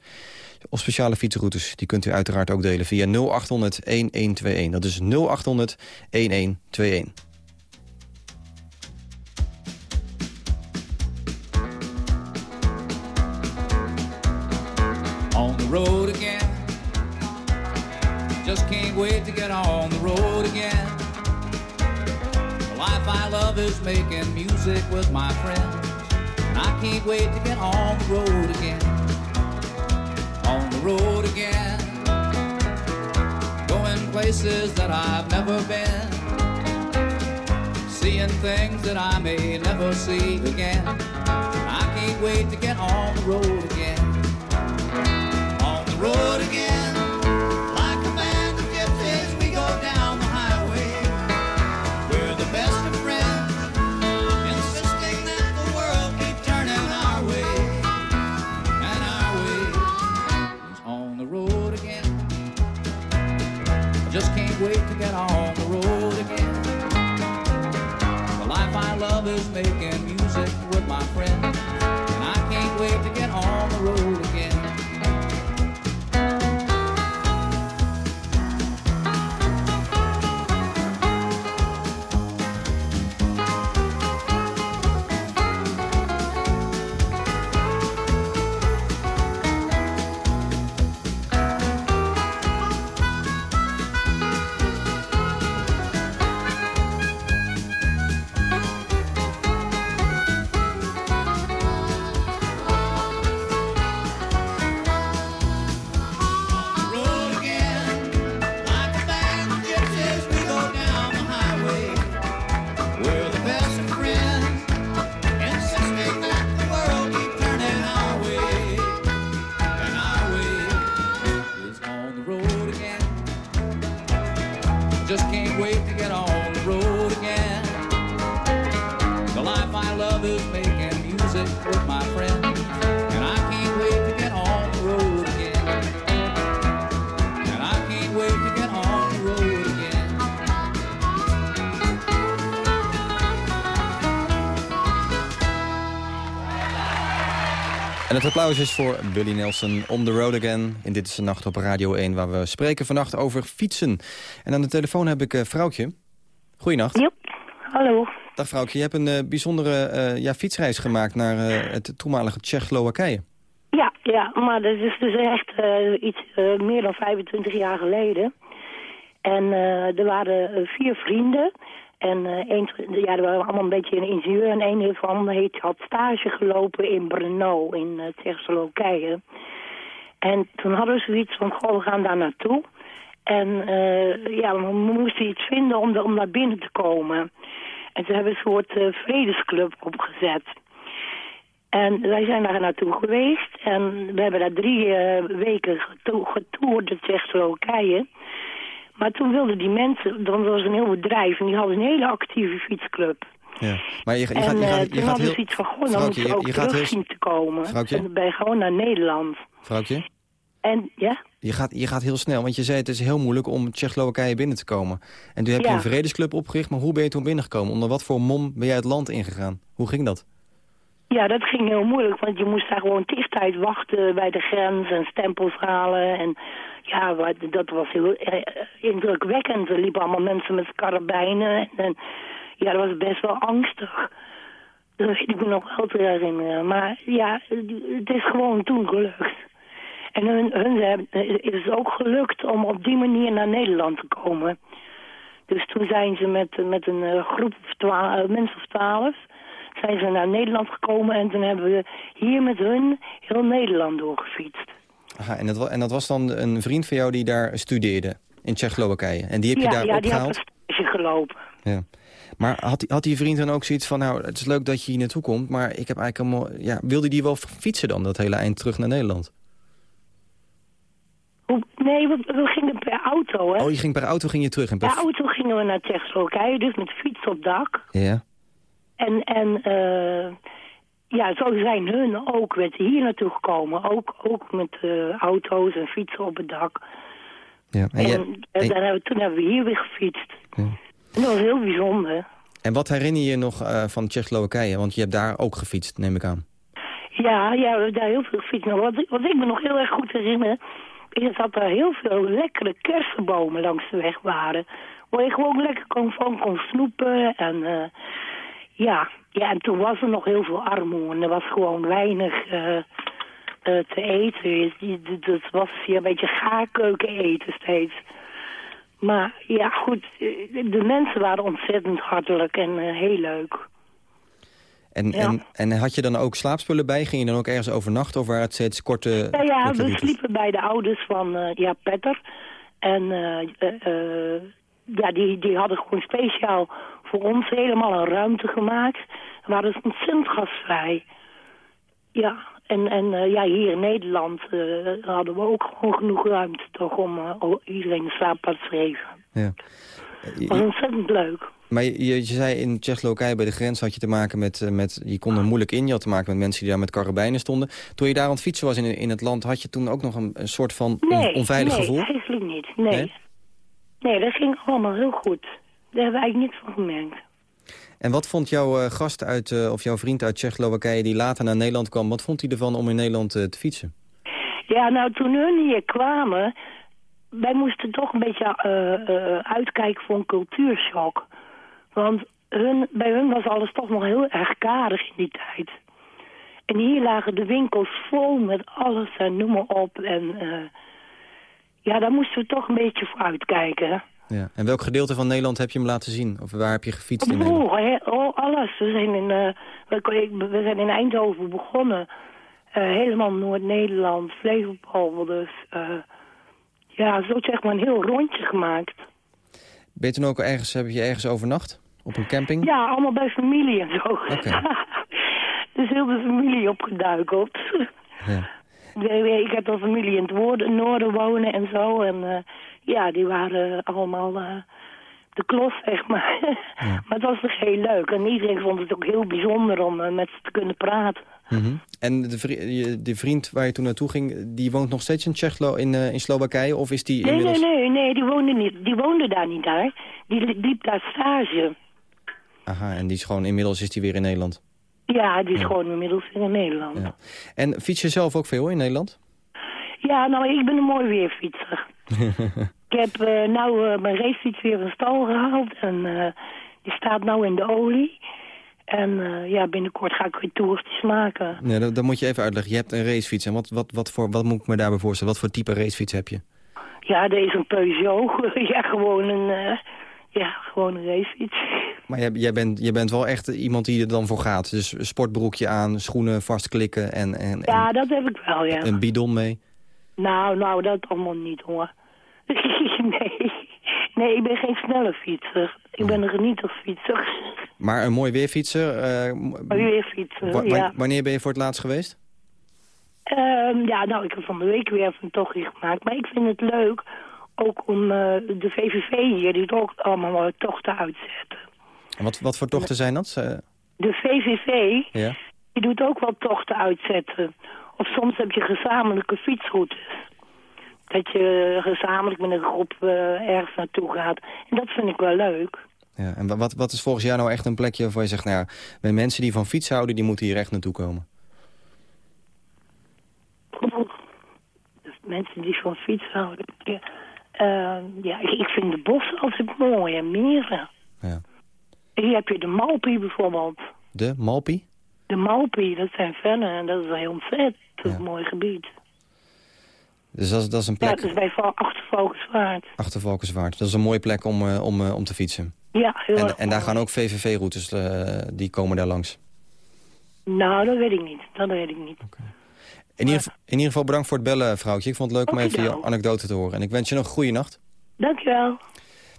Of speciale fietsroutes, die kunt u uiteraard ook delen via 0800-1121. Dat is 0800-1121. on the road again. Just can't wait to get on the road again. The life I love is making music with my friends. I can't wait to get on the road again. On the road again. Going places that I've never been. Seeing things that I may never see again. I can't wait to get on the road again on the road again. Het applaus is voor Billy Nelson on the road again. In Dit is de Nacht op Radio 1, waar we spreken vannacht over fietsen. En aan de telefoon heb ik uh, Vrouwtje. Goeienacht. Joep, hallo. Dag Vrouwtje, je hebt een eh, bijzondere eh, ja, fietsreis gemaakt naar het toenmalige Tsjechoslowakije. Ja, ja, maar dat is dus echt iets meer dan 25 jaar geleden. En er waren vier vrienden. En eh een, ja, er waren allemaal een beetje een ingenieur. En een van heet, had stage gelopen in Brno, in uh, Tsjechoslowakije. En toen hadden we zoiets van, goh, we gaan daar naartoe. En eh, ja, we moesten iets vinden om, de, om naar binnen te komen. En toen hebben we een soort vredesclub opgezet. En wij zijn daar naartoe geweest. En we hebben daar drie weken geto getoerd in Tsjechoslowakije. Maar toen wilden die mensen, dan was een heel bedrijf... en die hadden een hele actieve fietsclub. Ja. Maar je, je, en gaat, je, eh, gaat, je toen gaat hadden heel... ze iets van, goh, dan we ook je, je gaat terug heel... zien te komen. Vrouwtje? En dan ben je gewoon naar Nederland. Vrouwtje, En ja, je gaat, je gaat heel snel, want je zei het is heel moeilijk om Tsjechoslowakije binnen te komen. En toen heb je Ja. een vredesclub opgericht, maar hoe ben je toen binnengekomen? Onder wat voor mom ben jij het land ingegaan? Hoe ging dat? ja, dat ging heel moeilijk, want je moest daar gewoon tijd wachten bij de grens en stempels halen. En ja, dat was heel eh, indrukwekkend. Er liepen allemaal mensen met karabijnen. En, ja, dat was best wel angstig. Dat weet ik me nog wel te herinneren. Maar ja, het is gewoon toen gelukt. En hun, het is ook gelukt om op die manier naar Nederland te komen. Dus toen zijn ze met, met een eh, groep eh, mensen of twaalf... zijn ze naar Nederland gekomen en toen hebben we hier met hun heel Nederland doorgefietst. Aha, en, dat, en dat was dan een vriend van jou die daar studeerde in Tsjechoslowakije. En die heb je ja, daar ja, die had opgehaald? een stage gelopen. Ja. Maar had, die- had die vriend dan ook zoiets van... nou, het is leuk dat je hier naartoe komt... maar ik heb eigenlijk allemaal... Ja, wilde die wel fietsen dan, dat hele eind terug naar Nederland? Nee, we, we gingen per auto, hè. Oh, je ging per auto ging je terug en per... Per auto gingen we naar Tsjechoslowakije, dus met fiets op dak. Ja. En, en eh, ja, zo zijn hun ook werd hier naartoe gekomen. Ook, ook met eh, auto's en fietsen op het dak. ja. En, En, jij- en- daar hebben, toen hebben we hier weer gefietst. Ja. En dat was heel bijzonder. en wat herinner je je nog eh, van Tsjechoslowakije? Want je hebt daar ook gefietst, neem ik aan. Ja, ja, we hebben daar heel veel gefietst. Wat, ik- wat ik me nog heel erg goed herinner... is dat er heel veel lekkere kersenbomen langs de weg waren. Waar je gewoon lekker kon, van kon snoepen. En, eh, ja. ja, en toen was er nog heel veel armoede. En er was gewoon weinig eh, eh, te eten. Dat was hier een beetje gaarkeuken eten steeds. Maar ja, goed, eh, de mensen waren ontzettend hartelijk en heel leuk. En, Ja. en, en had je dan ook slaapspullen bij? Ging je dan ook ergens overnachten? Of waren het steeds korte, Ja, ja we sliepen bij de ouders van ja, Petter. En ja, die, die hadden gewoon speciaal voor ons helemaal een ruimte gemaakt. We waren dus ontzettend gastvrij. Ja, en, en eh, ja, hier in Nederland eh, hadden we ook gewoon genoeg ruimte toch om eh, iedereen een slaapplaats te geven. Ja. Dat was ontzettend leuk. Maar je, zei in Tsjechoslowakije bij de grens had je te maken met, met... Je kon er moeilijk in, je had te maken met mensen die daar met karabijnen stonden. Toen je daar aan het fietsen was in, in het land... had je toen ook nog een, een soort van on- Nee, onveilig nee, gevoel? eigenlijk niet. Nee. Nee? Nee. dat ging allemaal heel goed. Daar hebben we eigenlijk niks van gemerkt. En wat vond jouw eh, gast uit, eh, of jouw vriend uit Tsjechoslowakije... die later naar Nederland kwam, wat vond hij ervan om in Nederland eh, te fietsen? Ja, nou, toen hun hier kwamen... wij moesten toch een beetje uitkijken voor een cultuurshock. Want hun, bij hun was alles toch nog heel erg karig in die tijd. En hier lagen de winkels vol met alles en noem maar op. En ja, daar moesten we toch een beetje voor uitkijken. Ja. En welk gedeelte van Nederland heb je hem laten zien? Of waar heb je gefietst in Nederland? Oh, hè, oh, alles. We zijn in, eh, we, we zijn in Eindhoven begonnen. Eh, helemaal Noord-Nederland, Flevopol. Dus eh, ja, zo zeg maar een heel rondje gemaakt. Ben je toen ook ergens, heb je ergens overnacht? Op een camping? Ja, allemaal bij familie en zo. Oké. [laughs] dus heel de familie opgeduikeld. Ja. Ik heb al familie in het woorden- noorden wonen en zo. En eh, ja, die waren allemaal eh, de klos, zeg maar. [laughs] maar het was toch heel leuk. En iedereen vond het ook heel bijzonder om eh, met ze te kunnen praten. Mhm. En de, vri- de vriend waar je toen naartoe ging, die woont nog steeds in Tsjechlo, in, in Slowakije? Of is die Nee, inmiddels... nee, nee, nee, die woonde, niet, die woonde daar niet daar. Die li- liep daar stage. Aha, en die is gewoon, inmiddels is die weer in Nederland. Ja, die is gewoon inmiddels in Nederland. Ja. En fiets je zelf ook veel in Nederland? Ja, nou, ik ben een mooi weerfietser. [laughs] ik heb eh, nou eh, mijn racefiets weer van stal gehaald. En eh, die staat nou in de olie. En ja, binnenkort ga ik weer toertjes maken. Ja, dat, dat moet je even uitleggen. Je hebt een racefiets. En wat, wat, wat, voor, wat moet ik me daarbij voorstellen? Wat voor type racefiets heb je? Ja, deze is een Peugeot. [laughs] ja, gewoon een, ja, gewoon een racefiets. Maar jij, jij, bent, jij bent wel echt iemand die er dan voor gaat. Dus sportbroekje aan, schoenen vastklikken en, en, Ja, dat heb ik wel, ja. en een bidon mee. Nou, nou, dat allemaal niet, hoor. [laughs] nee. nee, ik ben geen snelle fietser. Ik ben een genieterfietser. Maar een mooi weerfietser. eh, m- Een weerfietser, wa- ja. Wanneer ben je voor het laatst geweest? Ehm, ja, nou, ik heb van de week weer even een tochtje gemaakt. Maar ik vind het leuk, ook om eh, de VVV hier, die doet ook allemaal tochten uitzetten. En wat, wat voor tochten zijn dat? Eh, De VVV, ja. die doet ook wel tochten uitzetten. Of soms heb je gezamenlijke fietsroutes. Dat je gezamenlijk met een groep eh, ergens naartoe gaat. En dat vind ik wel leuk. ja. En wa- wat, wat is volgens jou nou echt een plekje waarvan je zegt... nou, ja, mensen die van fiets houden, die moeten hier echt naartoe komen? Dus mensen die van fiets houden. Ja, eh, ja ik, vind de bossen altijd mooi en meren. Ja. Hier heb je de Malpie bijvoorbeeld. De Malpie? De Malpie, dat zijn vennen en dat is wel heel vet. Dat is een mooi gebied. Dus dat, is- dat is een Ja, plek dat is bij Val- Achtervalkenswaard. achter Valkenswaard. Dat is een mooie plek om, eh, om, eh, om te fietsen. Ja, heel En, erg en daar gaan ook VVV-routes, eh, die komen daar langs. Nou, dat weet ik niet. Dat weet ik niet. In ieder, geval- in ieder geval bedankt voor het bellen, vrouwtje. Ik vond het leuk om even je anekdote te horen. En ik wens je nog een goede nacht. Dankjewel.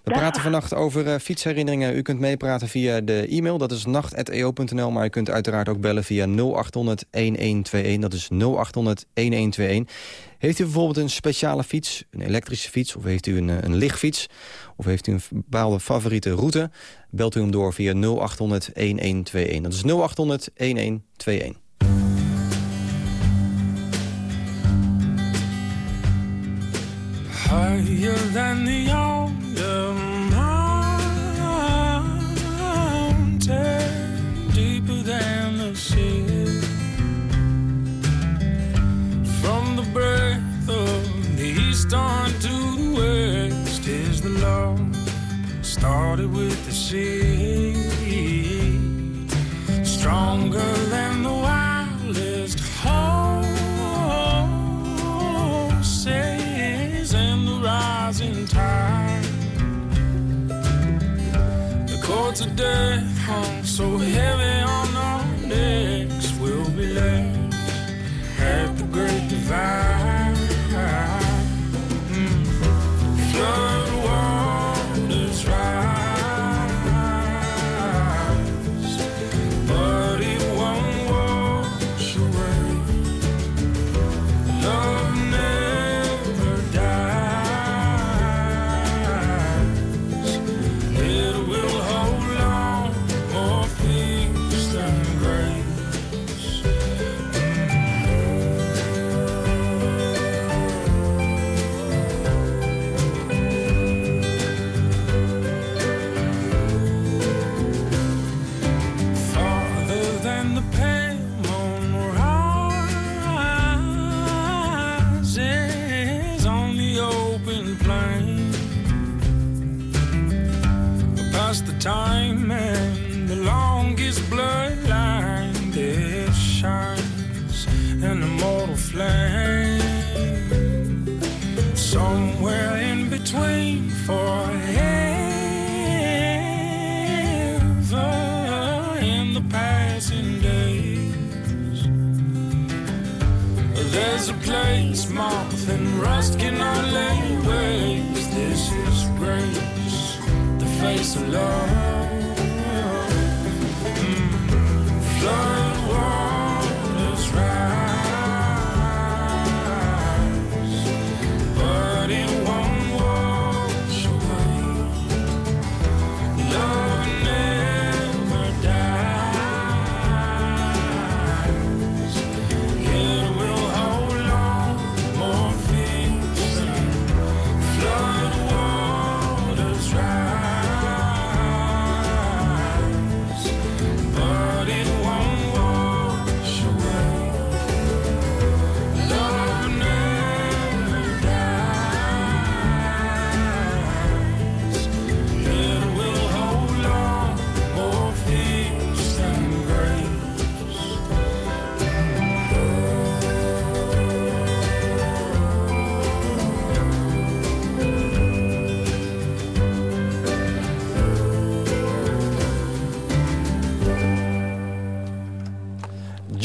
We praten vannacht over eh, fietsherinneringen. U kunt meepraten via de e-mail, dat is nacht.eo.nl. Maar u kunt uiteraard ook bellen via 0800-1121. Dat is 0800-1121. Heeft u bijvoorbeeld een speciale fiets, een elektrische fiets... of heeft u een, eh, een lichtfiets, of heeft u een bepaalde favoriete route... belt u hem door via 0800-1121. Dat is 0800-1121. Higher than the yonder mountain, deeper than the sea. From the breath of the east on to the west is the love started with the sea. Stronger to death. I'm so heavy.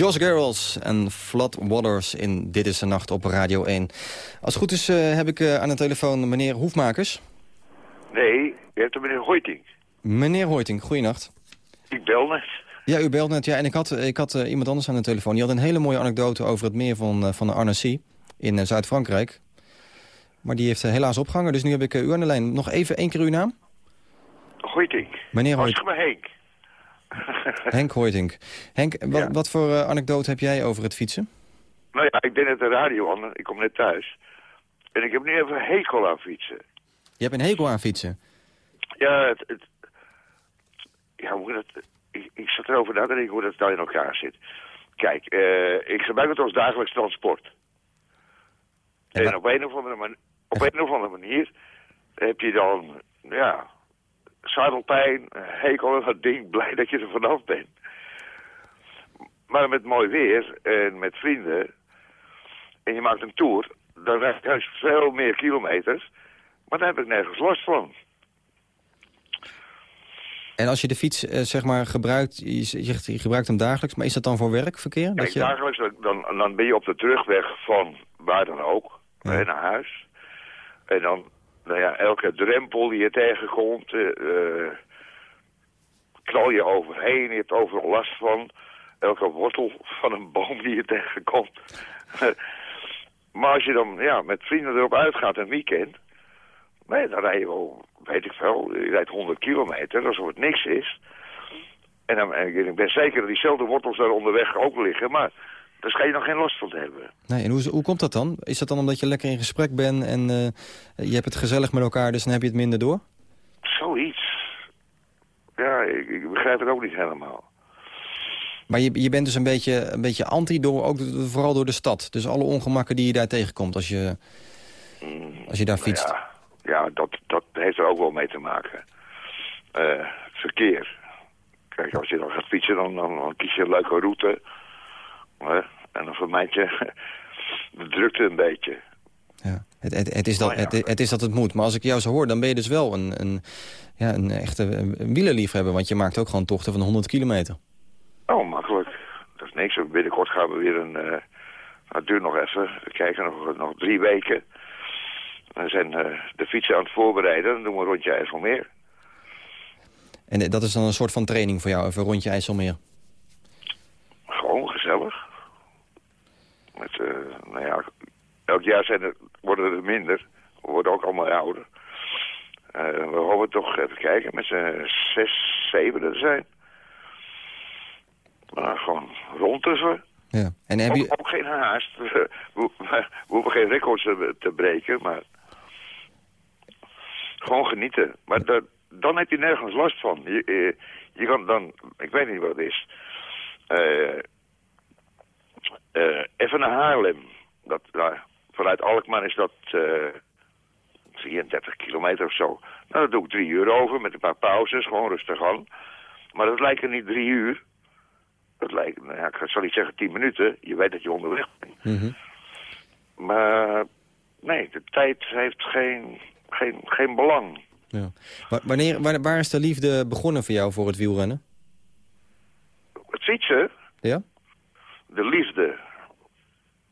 Josh Garrels en Flood Waters in Dit is de Nacht op Radio 1. Als het goed is eh, heb ik eh, aan de telefoon meneer Hoefmakers. Nee, je hebt een meneer Hoiting. Meneer Hoiting, goeienacht. Ik bel net. Ja, u belt net. Ja, en ik had, ik had eh, iemand anders aan de telefoon. Die had een hele mooie anekdote over het meer van, van de Arnassie in Zuid-Frankrijk. Maar die heeft helaas opgehangen, dus nu heb ik u aan de lijn. Nog even één keer uw naam? Hoiting. Meneer Hoiting. Henk. [laughs] Henk Hoiting. Henk, wa- wat voor eh, anekdote heb jij over het fietsen? Nou ja, ik ben net de radio aan. Ik kom net thuis. En ik heb nu even een hekel aan fietsen. Je hebt een hekel aan fietsen. Ja, het... het ja, hoe dat... Ik, ik zat erover na te denken hoe dat nou in elkaar zit. Kijk, eh, ik gebruik het als dagelijks transport. En op een of andere, man- op een of andere manier heb je dan, ja, zadelpijn, hekel aan dat ding, blij dat je er vanaf bent. Maar met mooi weer en met vrienden, en je maakt een tour, dan rijd je juist veel meer kilometers, maar daar heb ik nergens last van. En als je de fiets eh, zeg maar gebruikt, je zegt je gebruikt hem dagelijks, maar is dat dan voor werkverkeer? Dat Kijk, je... dagelijks, dan, dan ben je op de terugweg van waar dan ook, hè, naar huis. En dan, nou ja, elke drempel die je tegenkomt, eh, knal je overheen, je hebt overal last van. Elke wortel van een boom die je tegenkomt. [laughs] maar als je dan ja, met vrienden erop uitgaat een weekend, nee, dan rij je wel, weet ik veel, je rijdt 100 kilometer, alsof het niks is. En, dan, en ik ben zeker dat diezelfde wortels daar onderweg ook liggen, maar daar schijn je nog geen last van te hebben. Nee, en hoe, hoe komt dat dan? Is dat dan omdat je lekker in gesprek bent en eh, je hebt het gezellig met elkaar, dus dan heb je het minder door? Zoiets. Ja, ik, ik begrijp het ook niet helemaal. Maar je, je bent dus een beetje, een beetje anti, door, ook vooral door de stad. Dus alle ongemakken die je daar tegenkomt als je, als je daar Nou fietst. ja, ja dat, dat heeft er ook wel mee te maken. Eh, het verkeer. Kijk, als je dan gaat fietsen, dan, dan, dan kies je een leuke route. Hè? En dan vermijd je de drukte een beetje. Het, het, het, is dat, het, het is dat het moet. Maar als ik jou zo hoor, dan ben je dus wel een, een, ja, een echte een wielerliefhebber. Want je maakt ook gewoon tochten van 100 kilometer. Oh, makkelijk. Dat is niks. Binnenkort gaan we weer een... nou, het duurt nog even. We kijken nog, nog drie weken. We zijn eh, de fietsen aan het voorbereiden. Dan doen we een rondje IJsselmeer. En eh, dat is dan een soort van training voor jou, even rondje IJsselmeer. Gewoon. Met, eh, nou ja, elk jaar zijn er, worden er minder. We worden ook allemaal ouder. Eh, we hopen toch even kijken met z'n zes, zeven er zijn. Maar gewoon rond tussen. Ja. En heb ook, je, ook geen haast. [laughs] We, we, we hoeven geen records te, te breken, maar gewoon genieten. Maar dat, dan heb je nergens last van. Je, eh, je kan dan, ik weet niet wat het is, eh, even naar Haarlem. Dat, nou, vanuit Alkmaar is dat eh 34 kilometer of zo. Nou, dat doe ik drie uur over met een paar pauzes, gewoon rustig aan. Maar dat lijkt er niet drie uur. Dat lijkt, nou ja, ik zal niet zeggen tien minuten. Je weet dat je onderweg bent. Mhm. Maar nee, de tijd heeft geen, geen, geen belang. ja. Wa- Wanneer, waar, waar is de liefde begonnen voor jou voor het wielrennen? Het fietsen, Ja? De liefde,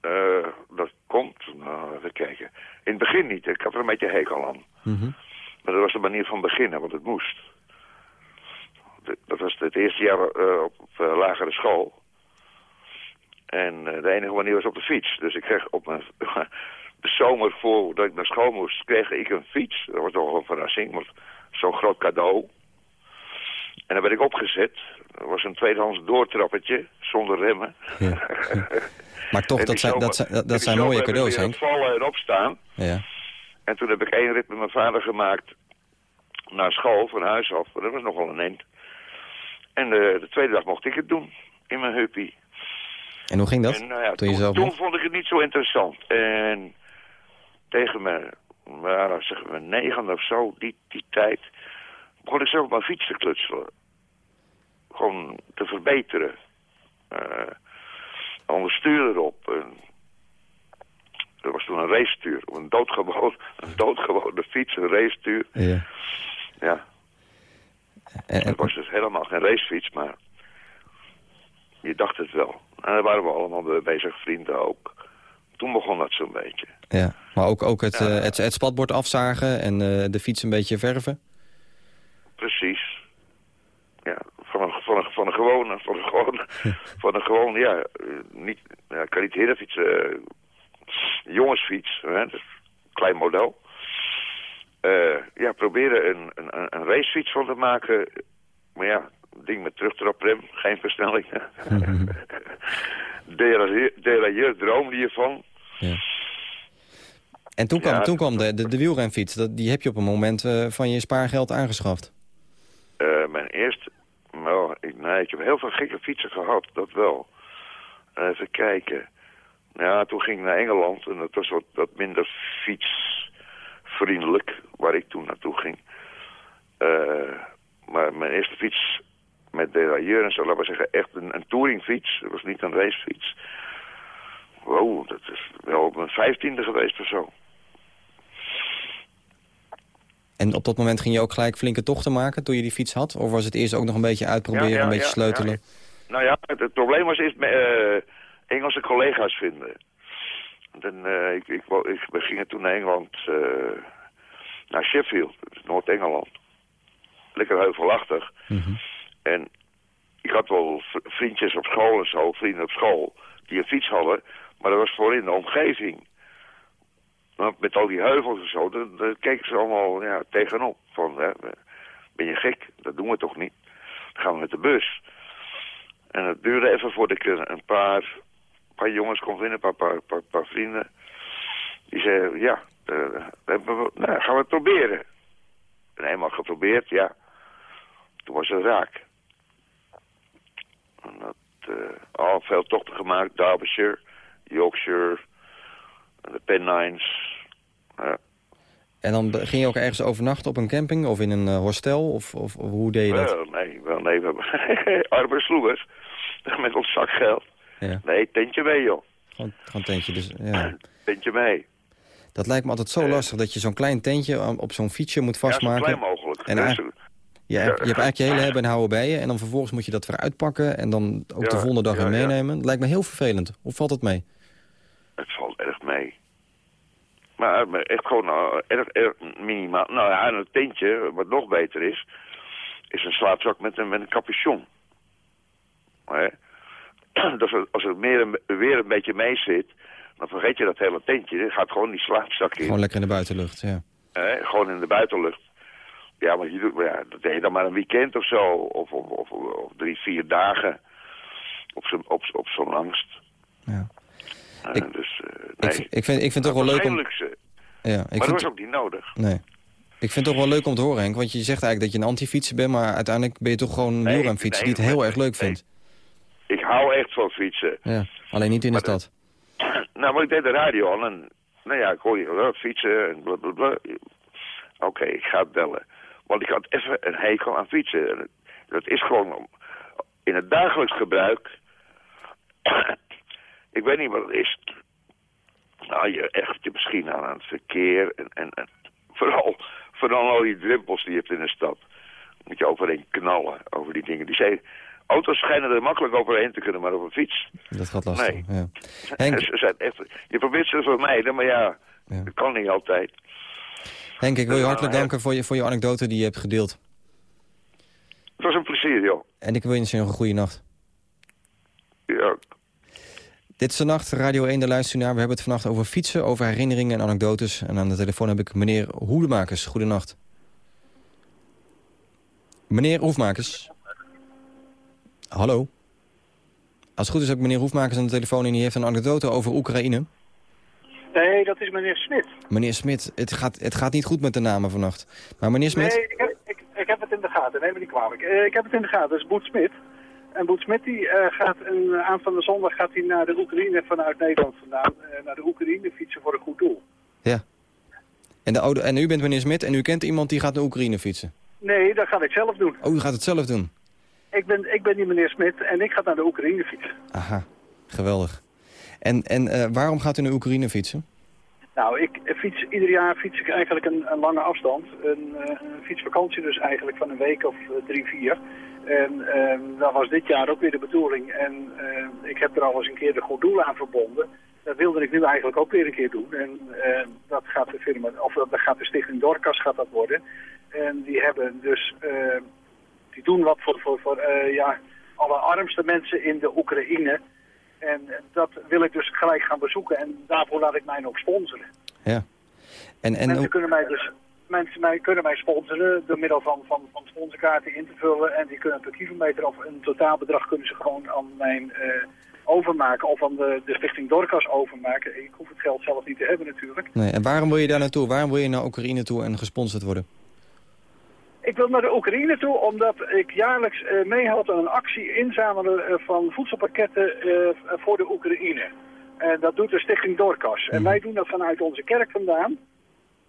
eh, dat komt, nou, even kijken. In het begin niet, ik had er een beetje hekel aan. Mhm. Maar dat was de manier van beginnen, want het moest. Dat was het eerste jaar eh, op, eh, lagere school. En de enige manier was op de fiets. Dus ik kreeg op mijn, [laughs] de zomer voordat ik naar school moest, kreeg ik een fiets. Dat was toch een verrassing, want zo'n groot cadeau. En dan werd ik opgezet. Dat was een tweedehands doortrappetje, zonder remmen. [laughs] Maar toch, dat zijn, dat zomer- zijn, dat, en dat zijn mooie cadeaus, Henk. vallen en opstaan. Ja. En toen heb ik één rit met mijn vader gemaakt naar school, van huis af. Dat was nogal een eind. En de, de tweede dag mocht ik het doen, in mijn huppie. En hoe ging dat? En, nou ja, toen vond ik het niet zo interessant. En tegen mijn, nou, zeggen we, negende of zo, die, die tijd, begon ik zelf op mijn fiets te klutselen. Gewoon te verbeteren. Eh onderstuur erop. En er was toen een racestuur, een doodgewoon, een doodgewone fiets, een racestuur. Ja. Ja. Het was dus helemaal geen racefiets, maar je dacht het wel. En daar waren we allemaal bezig, vrienden ook. Toen begon dat zo'n beetje. Ja. Maar ook, ook het, eh, het, het spatbord afzagen en eh, de fiets een beetje verven? Precies. Ja, van een, van een, van een gewone, van een gewone, van een gewone, [laughs] ja, eh, niet, ja, ik kan niet herenfiets, eh jongensfiets, hè, dus klein model. Eh, ja, proberen een, een, een racefiets van te maken. Maar ja, ding met terugtraprem, geen versnelling. [laughs] Derailleur, droomde je van. En toen kwam, Ja, toen kwam de, de, de wielrenfiets. Dat, die heb je op een moment van je spaargeld aangeschaft. Mijn eerste... Nou, ik, nee, ik heb heel veel gekke fietsen gehad, dat wel. Even kijken. Ja, toen ging ik naar Engeland en dat was wat, wat minder fietsvriendelijk, waar ik toen naartoe ging. Eh, maar mijn eerste fiets met derailleur en zo, laten we zeggen, echt een, een touringfiets. Dat was niet een racefiets. Wow, dat is wel op mijn vijftiende geweest of zo. En op dat moment ging je ook gelijk flinke tochten maken toen je die fiets had? Of was het eerst ook nog een beetje uitproberen, Ja, ja, een beetje sleutelen? Nou ja, het, het probleem was eerst eh, Engelse collega's vinden. Dan, eh, ik, ik, ik, we gingen toen naar Engeland, eh, naar Sheffield, Noord-Engeland. Lekker heuvelachtig. En ik had wel vriendjes op school en zo, vrienden op school, die een fiets hadden. Maar dat was voor in de omgeving. Met al die heuvels en zo, daar, keken ze allemaal ja, tegenop. Van, hè, ben je gek? Dat doen we toch niet? Dan gaan we met de bus. En het duurde even voordat ik een paar, paar jongens kon vinden, een paar, paar, vrienden. Die zeiden, ja, eh, nou, gaan we het proberen. En eenmaal geprobeerd, ja. Toen was het raak. En dat, eh, al veel tochten gemaakt, Derbyshire, Yorkshire, de Pennines. Ja. En dan ging je ook ergens overnachten op een camping of in een eh, hostel? Of, of, of hoe deed je dat? Wel, nee, wel, nee, we hebben [laughs] arme. [laughs] Met ons zakgeld. Ja. Nee, tentje mee, joh. Gewoon, gewoon tentje. Dus, ja. [clears throat] Tentje mee. Dat lijkt me altijd zo lastig dat je zo'n klein tentje aan- op zo'n fietsje moet vastmaken. Ja, zo klein mogelijk. En Dus, je, hebt- je hebt eigenlijk je hele hebben en houden bij je. En dan vervolgens moet je dat weer uitpakken. En dan ook de volgende dag weer meenemen. Dat lijkt me heel vervelend. Of valt het mee? Het valt. Maar, echt gewoon eh, erg, erg minimaal. Nou ja, en een tentje, wat nog beter is, is een slaapzak met een, met een capuchon. Hè? [clears throat] Dus als- het meer een, weer een beetje mee zit, dan vergeet je dat hele tentje. Je gaat gewoon die slaapzak in. Gewoon lekker in de buitenlucht, ja. Gewoon in de buitenlucht. Ja, maar je doet, ja, dat deed je dan maar een weekend of zo. Of, of, of, of drie, vier dagen. Op zo'n op, op zo'n langst. Ja. Eh, Ik- dus, eh, Ik, vind, ik vind het toch wel leuk om... Ja, ik maar vind dat was ook niet nodig. Nee. Ik vind het toch wel leuk om te horen, Henk. Want je zegt eigenlijk dat je een anti-fietser bent... maar uiteindelijk ben je toch gewoon een Nee, wielrenfietser... nee, die het heel erg leuk vindt. Ik hou echt van fietsen. Ja, alleen niet in de stad. [clears throat] Nou, maar ik deed de radio aan en... Nou ja, ik hoor je fietsen en blablabla. Oké, ik ga het bellen. Want ik had even een hekel aan fietsen. Dat is gewoon in het dagelijks gebruik... ik weet niet wat het is. Nou, je echt je misschien aan het verkeer en, en, en vooral, vooral al die drempels die je hebt in de stad. Moet je overheen knallen over die dingen. Die zijn, auto's schijnen er makkelijk overheen te kunnen, maar op een fiets... Dat gaat lastig, Nee. ja. Henk, [laughs] Ze zijn echt, je probeert ze te vermijden, maar ja, dat kan niet altijd. Henk, ik wil je Ja, hartelijk ja. danken voor je, voor je anekdote die je hebt gedeeld. Het was een plezier, joh. En ik wil je nog een goede nacht. Ja, Dit is de nacht, Radio 1, de luisteraar. We hebben het vannacht over fietsen, over herinneringen en anekdotes. En aan de telefoon heb ik meneer Hoedemakers. Goedenacht. Meneer Hoefmakers. Hallo. Als het goed is heb ik meneer Hoefmakers aan de telefoon... en die heeft een anekdote over Oekraïne. Nee, dat is meneer Smit. Meneer Smit, het gaat, het gaat niet goed met de namen vannacht. Maar meneer Smit... Nee, ik heb, ik, ik heb het in de gaten. Neem me niet kwalijk. Eh, ik heb het in de gaten. Dat is Boet Smit. En Boet Smit die, eh, gaat een, de zondag gaat hij naar de Oekraïne vanuit Nederland vandaan. eh, naar de Oekraïne fietsen voor een goed doel. Ja. En, de oude, en u bent meneer Smit en u kent iemand die gaat naar Oekraïne fietsen. Nee, dat ga ik zelf doen. Oh, u gaat het zelf doen. Ik ben, ik ben die meneer Smit en ik ga naar de Oekraïne fietsen. Aha, geweldig. En, en eh, waarom gaat u naar Oekraïne fietsen? Nou, ik fiets, ieder jaar fiets ik eigenlijk een, een lange afstand. Een, eh, een fietsvakantie dus eigenlijk van een week of eh, drie, vier. En eh, dat was dit jaar ook weer de bedoeling. En eh, ik heb er al eens een keer de goed doel aan verbonden. Dat wilde ik nu eigenlijk ook weer een keer doen. En eh, dat gaat de firma, of dat gaat de stichting Dorcas gaat dat worden. En die hebben dus, die doen wat voor, voor, voor eh, ja, alle armste mensen in de Oekraïne. En dat wil ik dus gelijk gaan bezoeken. En daarvoor laat ik mij ook sponsoren. Ja. En, en mensen kunnen mij dus mensen mij, kunnen mij sponsoren door middel van, van, van sponsorkaarten in te vullen. En die kunnen per kilometer of een totaalbedrag kunnen ze gewoon aan mijn eh, overmaken. Of aan de, de stichting Dorcas overmaken. Ik hoef het geld zelf niet te hebben natuurlijk. Nee, en waarom wil je daar naartoe? Waarom wil je naar Oekraïne toe en gesponsord worden? Ik wil naar de Oekraïne toe omdat ik jaarlijks eh meehelp aan een actie inzamelen eh, van voedselpakketten voor de Oekraïne. En dat doet de stichting Dorcas. En wij doen dat vanuit onze kerk vandaan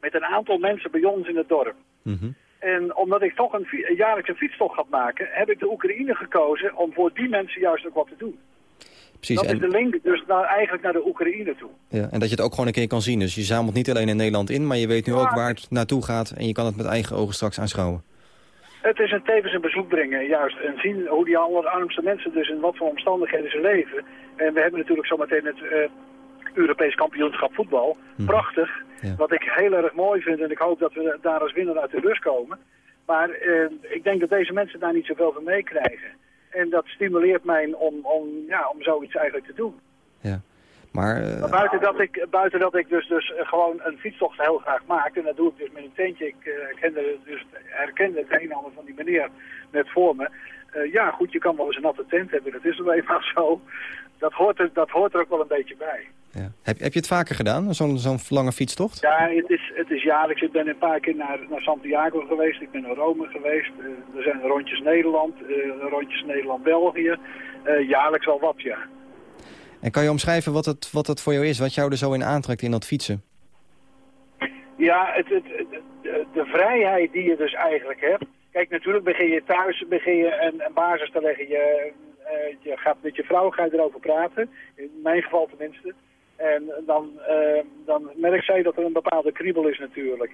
met een aantal mensen bij ons in het dorp. En omdat ik toch een, jaarlijkse fietstocht ga maken, heb ik de Oekraïne gekozen om voor die mensen juist ook wat te doen. Precies. dat is de En, link dus naar, eigenlijk naar de Oekraïne toe. ja, en dat je het ook gewoon een keer kan zien. Dus je zamelt niet alleen in Nederland in, maar je weet nu ook waar het naartoe gaat. En je kan het met eigen ogen straks aanschouwen. Het is een tevens een bezoek brengen, juist. En zien hoe die allerarmste mensen dus in wat voor omstandigheden ze leven. En we hebben natuurlijk zometeen het eh, Europees kampioenschap voetbal. Prachtig. Wat ik heel erg mooi vind. En ik hoop dat we daar als winnaar uit de bus komen. Maar eh, ik denk dat deze mensen daar niet zoveel van meekrijgen. En dat stimuleert mij om, om, ja, om zoiets eigenlijk te doen. Maar, eh, Maar buiten dat ik, buiten dat ik dus, dus eh, gewoon een fietstocht heel graag maak. En dat doe ik dus met een tentje. Ik herkende, dus, herkende het een en ander van die meneer net voor me. Ja, goed, je kan wel eens een natte tent hebben. Dat is nou eenmaal zo. Dat hoort, er, dat hoort er ook wel een beetje bij. Heb, heb je het vaker gedaan, zo'n zo'n lange fietstocht? Ja, het is, het is jaarlijks. Ik ben een paar keer naar, naar Santiago geweest. Ik ben naar Rome geweest. Eh, er zijn rondjes Nederland, eh, rondjes Nederland-België. Eh, jaarlijks al wat, ja. En kan je omschrijven wat het, wat het voor jou is? Wat jou er zo in aantrekt in dat fietsen? Ja, het, het, het- de, vrijheid die je dus eigenlijk hebt. Kijk, natuurlijk begin je thuis begin je een, een basis te leggen. Je, je gaat met je vrouw ga je erover praten. In mijn geval tenminste. En dan, eh, dan merkt zij dat er een bepaalde kriebel is natuurlijk.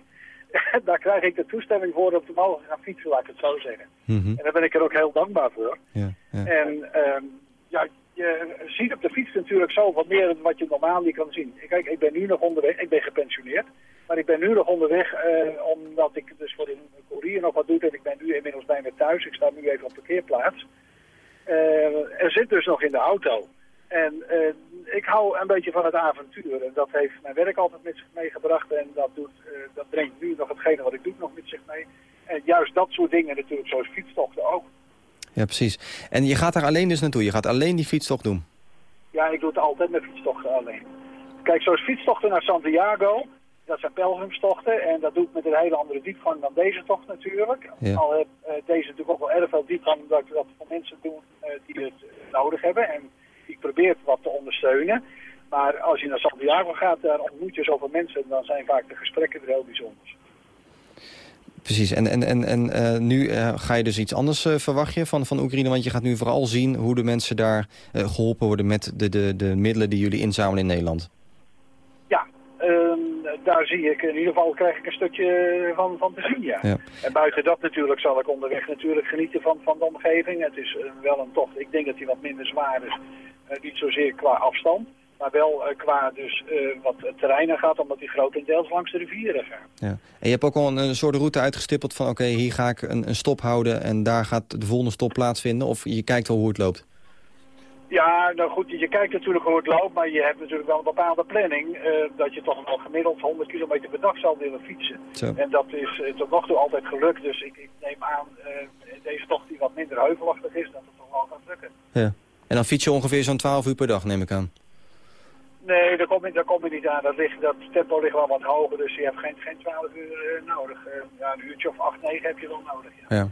[laughs] Daar krijg ik de toestemming voor om te mogen gaan fietsen, laat ik het zo zeggen. En daar ben ik er ook heel dankbaar voor. Ja, ja. En ehm, ja, je ziet op de fiets natuurlijk zo wat meer dan wat je normaal niet kan zien. Kijk, ik ben nu nog onderweg, ik ben gepensioneerd. Maar ik ben nu nog onderweg eh, omdat ik dus voor een courier nog wat doe. En ik ben nu inmiddels bijna thuis. Ik sta nu even op parkeerplaats. Eh, er zit dus nog in de auto. En eh, ik hou een beetje van het avontuur. En dat heeft mijn werk altijd met zich meegebracht. En dat, doet, eh, dat brengt nu nog hetgene wat ik doe nog met zich mee. En juist dat soort dingen natuurlijk, zoals fietstochten ook. Ja, precies. En je gaat daar alleen dus naartoe? Je gaat alleen die fietstocht doen? Ja, ik doe het altijd met fietstochten alleen. Kijk, zoals fietstochten naar Santiago, dat zijn pelgrimstochten. En dat doe ik met een hele andere diepgang dan deze tocht natuurlijk. Ja. Al heb eh, deze natuurlijk ook wel erg veel diepgang, omdat ik dat voor mensen doe eh, die het nodig hebben. En ik probeer het wat te ondersteunen. Maar als je naar Santiago gaat, daar ontmoet je zoveel mensen. En dan zijn vaak de gesprekken er heel bijzonder. Precies. En, en, en, en eh, nu eh, ga je dus iets anders eh, verwacht je van, van Oekraïne? Want je gaat nu vooral zien hoe de mensen daar eh, geholpen worden... met de, de, de middelen die jullie inzamelen in Nederland. Ja, ehm, daar zie ik, in ieder geval krijg ik een stukje van, van te zien, ja. Ja. En buiten dat natuurlijk zal ik onderweg natuurlijk genieten van, van de omgeving. Het is wel een tocht, ik denk dat die wat minder zwaar is. Eh, niet zozeer qua afstand, maar wel eh, qua dus eh, wat het terrein gaat, omdat die grotendeels langs de rivieren gaat. Ja. En je hebt ook al een, een soort route uitgestippeld van... oké, hier ga ik een, een stop houden en daar gaat de volgende stop plaatsvinden? Of je kijkt al hoe het loopt? Ja, nou goed, je kijkt natuurlijk hoe het loopt, maar je hebt natuurlijk wel een bepaalde planning. dat je toch wel gemiddeld 100 kilometer per dag zal willen fietsen. Zo. En dat is tot nog toe altijd gelukt. Dus ik, ik neem aan, deze tocht die wat minder heuvelachtig is, dat het toch wel gaat lukken. Ja. En dan fiets je ongeveer zo'n 12 uur per dag, neem ik aan. Nee, daar kom, ik, daar kom ik niet aan. Dat, ligt, dat tempo ligt wel wat hoger, dus je hebt geen, geen 12 uur eh, nodig. Eh, ja, een uurtje of 8, 9 heb je wel nodig. Ja. Ja.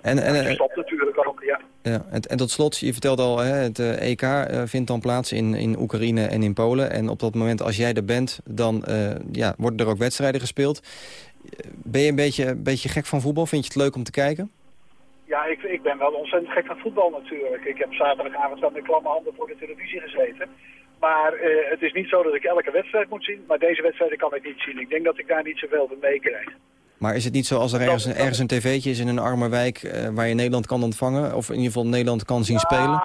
En, en, je eh, stopt natuurlijk ook, ja. ja, en, en tot slot, je vertelde al, hè, het EK eh, vindt dan plaats in, in Oekraïne en in Polen. En op dat moment, als jij er bent, dan ja, worden er ook wedstrijden gespeeld. Ben je een beetje, een beetje gek van voetbal? Vind je het leuk om te kijken? Ja, ik, ik ben wel ontzettend gek van voetbal natuurlijk. Ik heb zaterdagavond aan met klamme handen voor de televisie gezeten. Maar eh, het is niet zo dat ik elke wedstrijd moet zien. Maar deze wedstrijden kan ik niet zien. Ik denk dat ik daar niet zoveel van meekrijg. Maar is het niet zo als er ergens, ergens een tv'tje is in een arme wijk... eh, waar je Nederland kan ontvangen? Of in ieder geval Nederland kan zien spelen?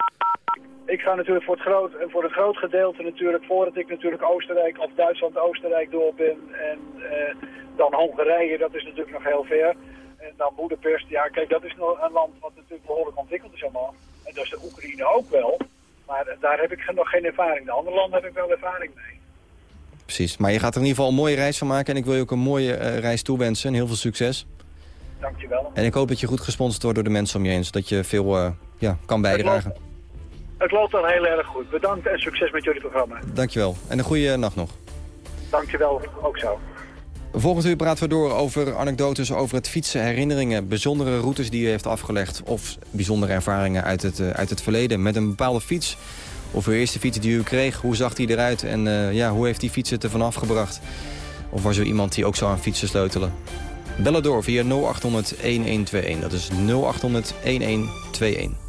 Ik ga natuurlijk voor het, groot, voor het groot gedeelte natuurlijk, voordat ik natuurlijk Oostenrijk of Duitsland-Oostenrijk door ben. En eh, dan Hongarije, dat is natuurlijk nog heel ver. En dan Boedapest, ja kijk, dat is nog een land wat natuurlijk behoorlijk ontwikkeld is allemaal. En dat is de Oekraïne ook wel. Maar daar heb ik nog geen ervaring. De andere landen heb ik wel ervaring mee. Precies. Maar je gaat er in ieder geval een mooie reis van maken. En ik wil je ook een mooie eh, reis toewensen. En heel veel succes. Dankjewel. En ik hoop dat je goed gesponsord wordt door de mensen om je heen. Zodat je veel eh, ja, kan bijdragen. Het loopt al heel erg goed. Bedankt en succes met jullie programma. Dankjewel. En een goede nacht nog. Dankjewel, ook zo. Volgend uur praten we door over anekdotes over het fietsen, herinneringen... bijzondere routes die u heeft afgelegd... of bijzondere ervaringen uit het, eh, uit het verleden met een bepaalde fiets. Of uw eerste fiets die u kreeg, hoe zag die eruit... en eh, ja, hoe heeft die fiets het ervan afgebracht? Of was er iemand die ook zou aan fietsen sleutelen? Bellen door via 0800 1121. Dat is 0800 1121.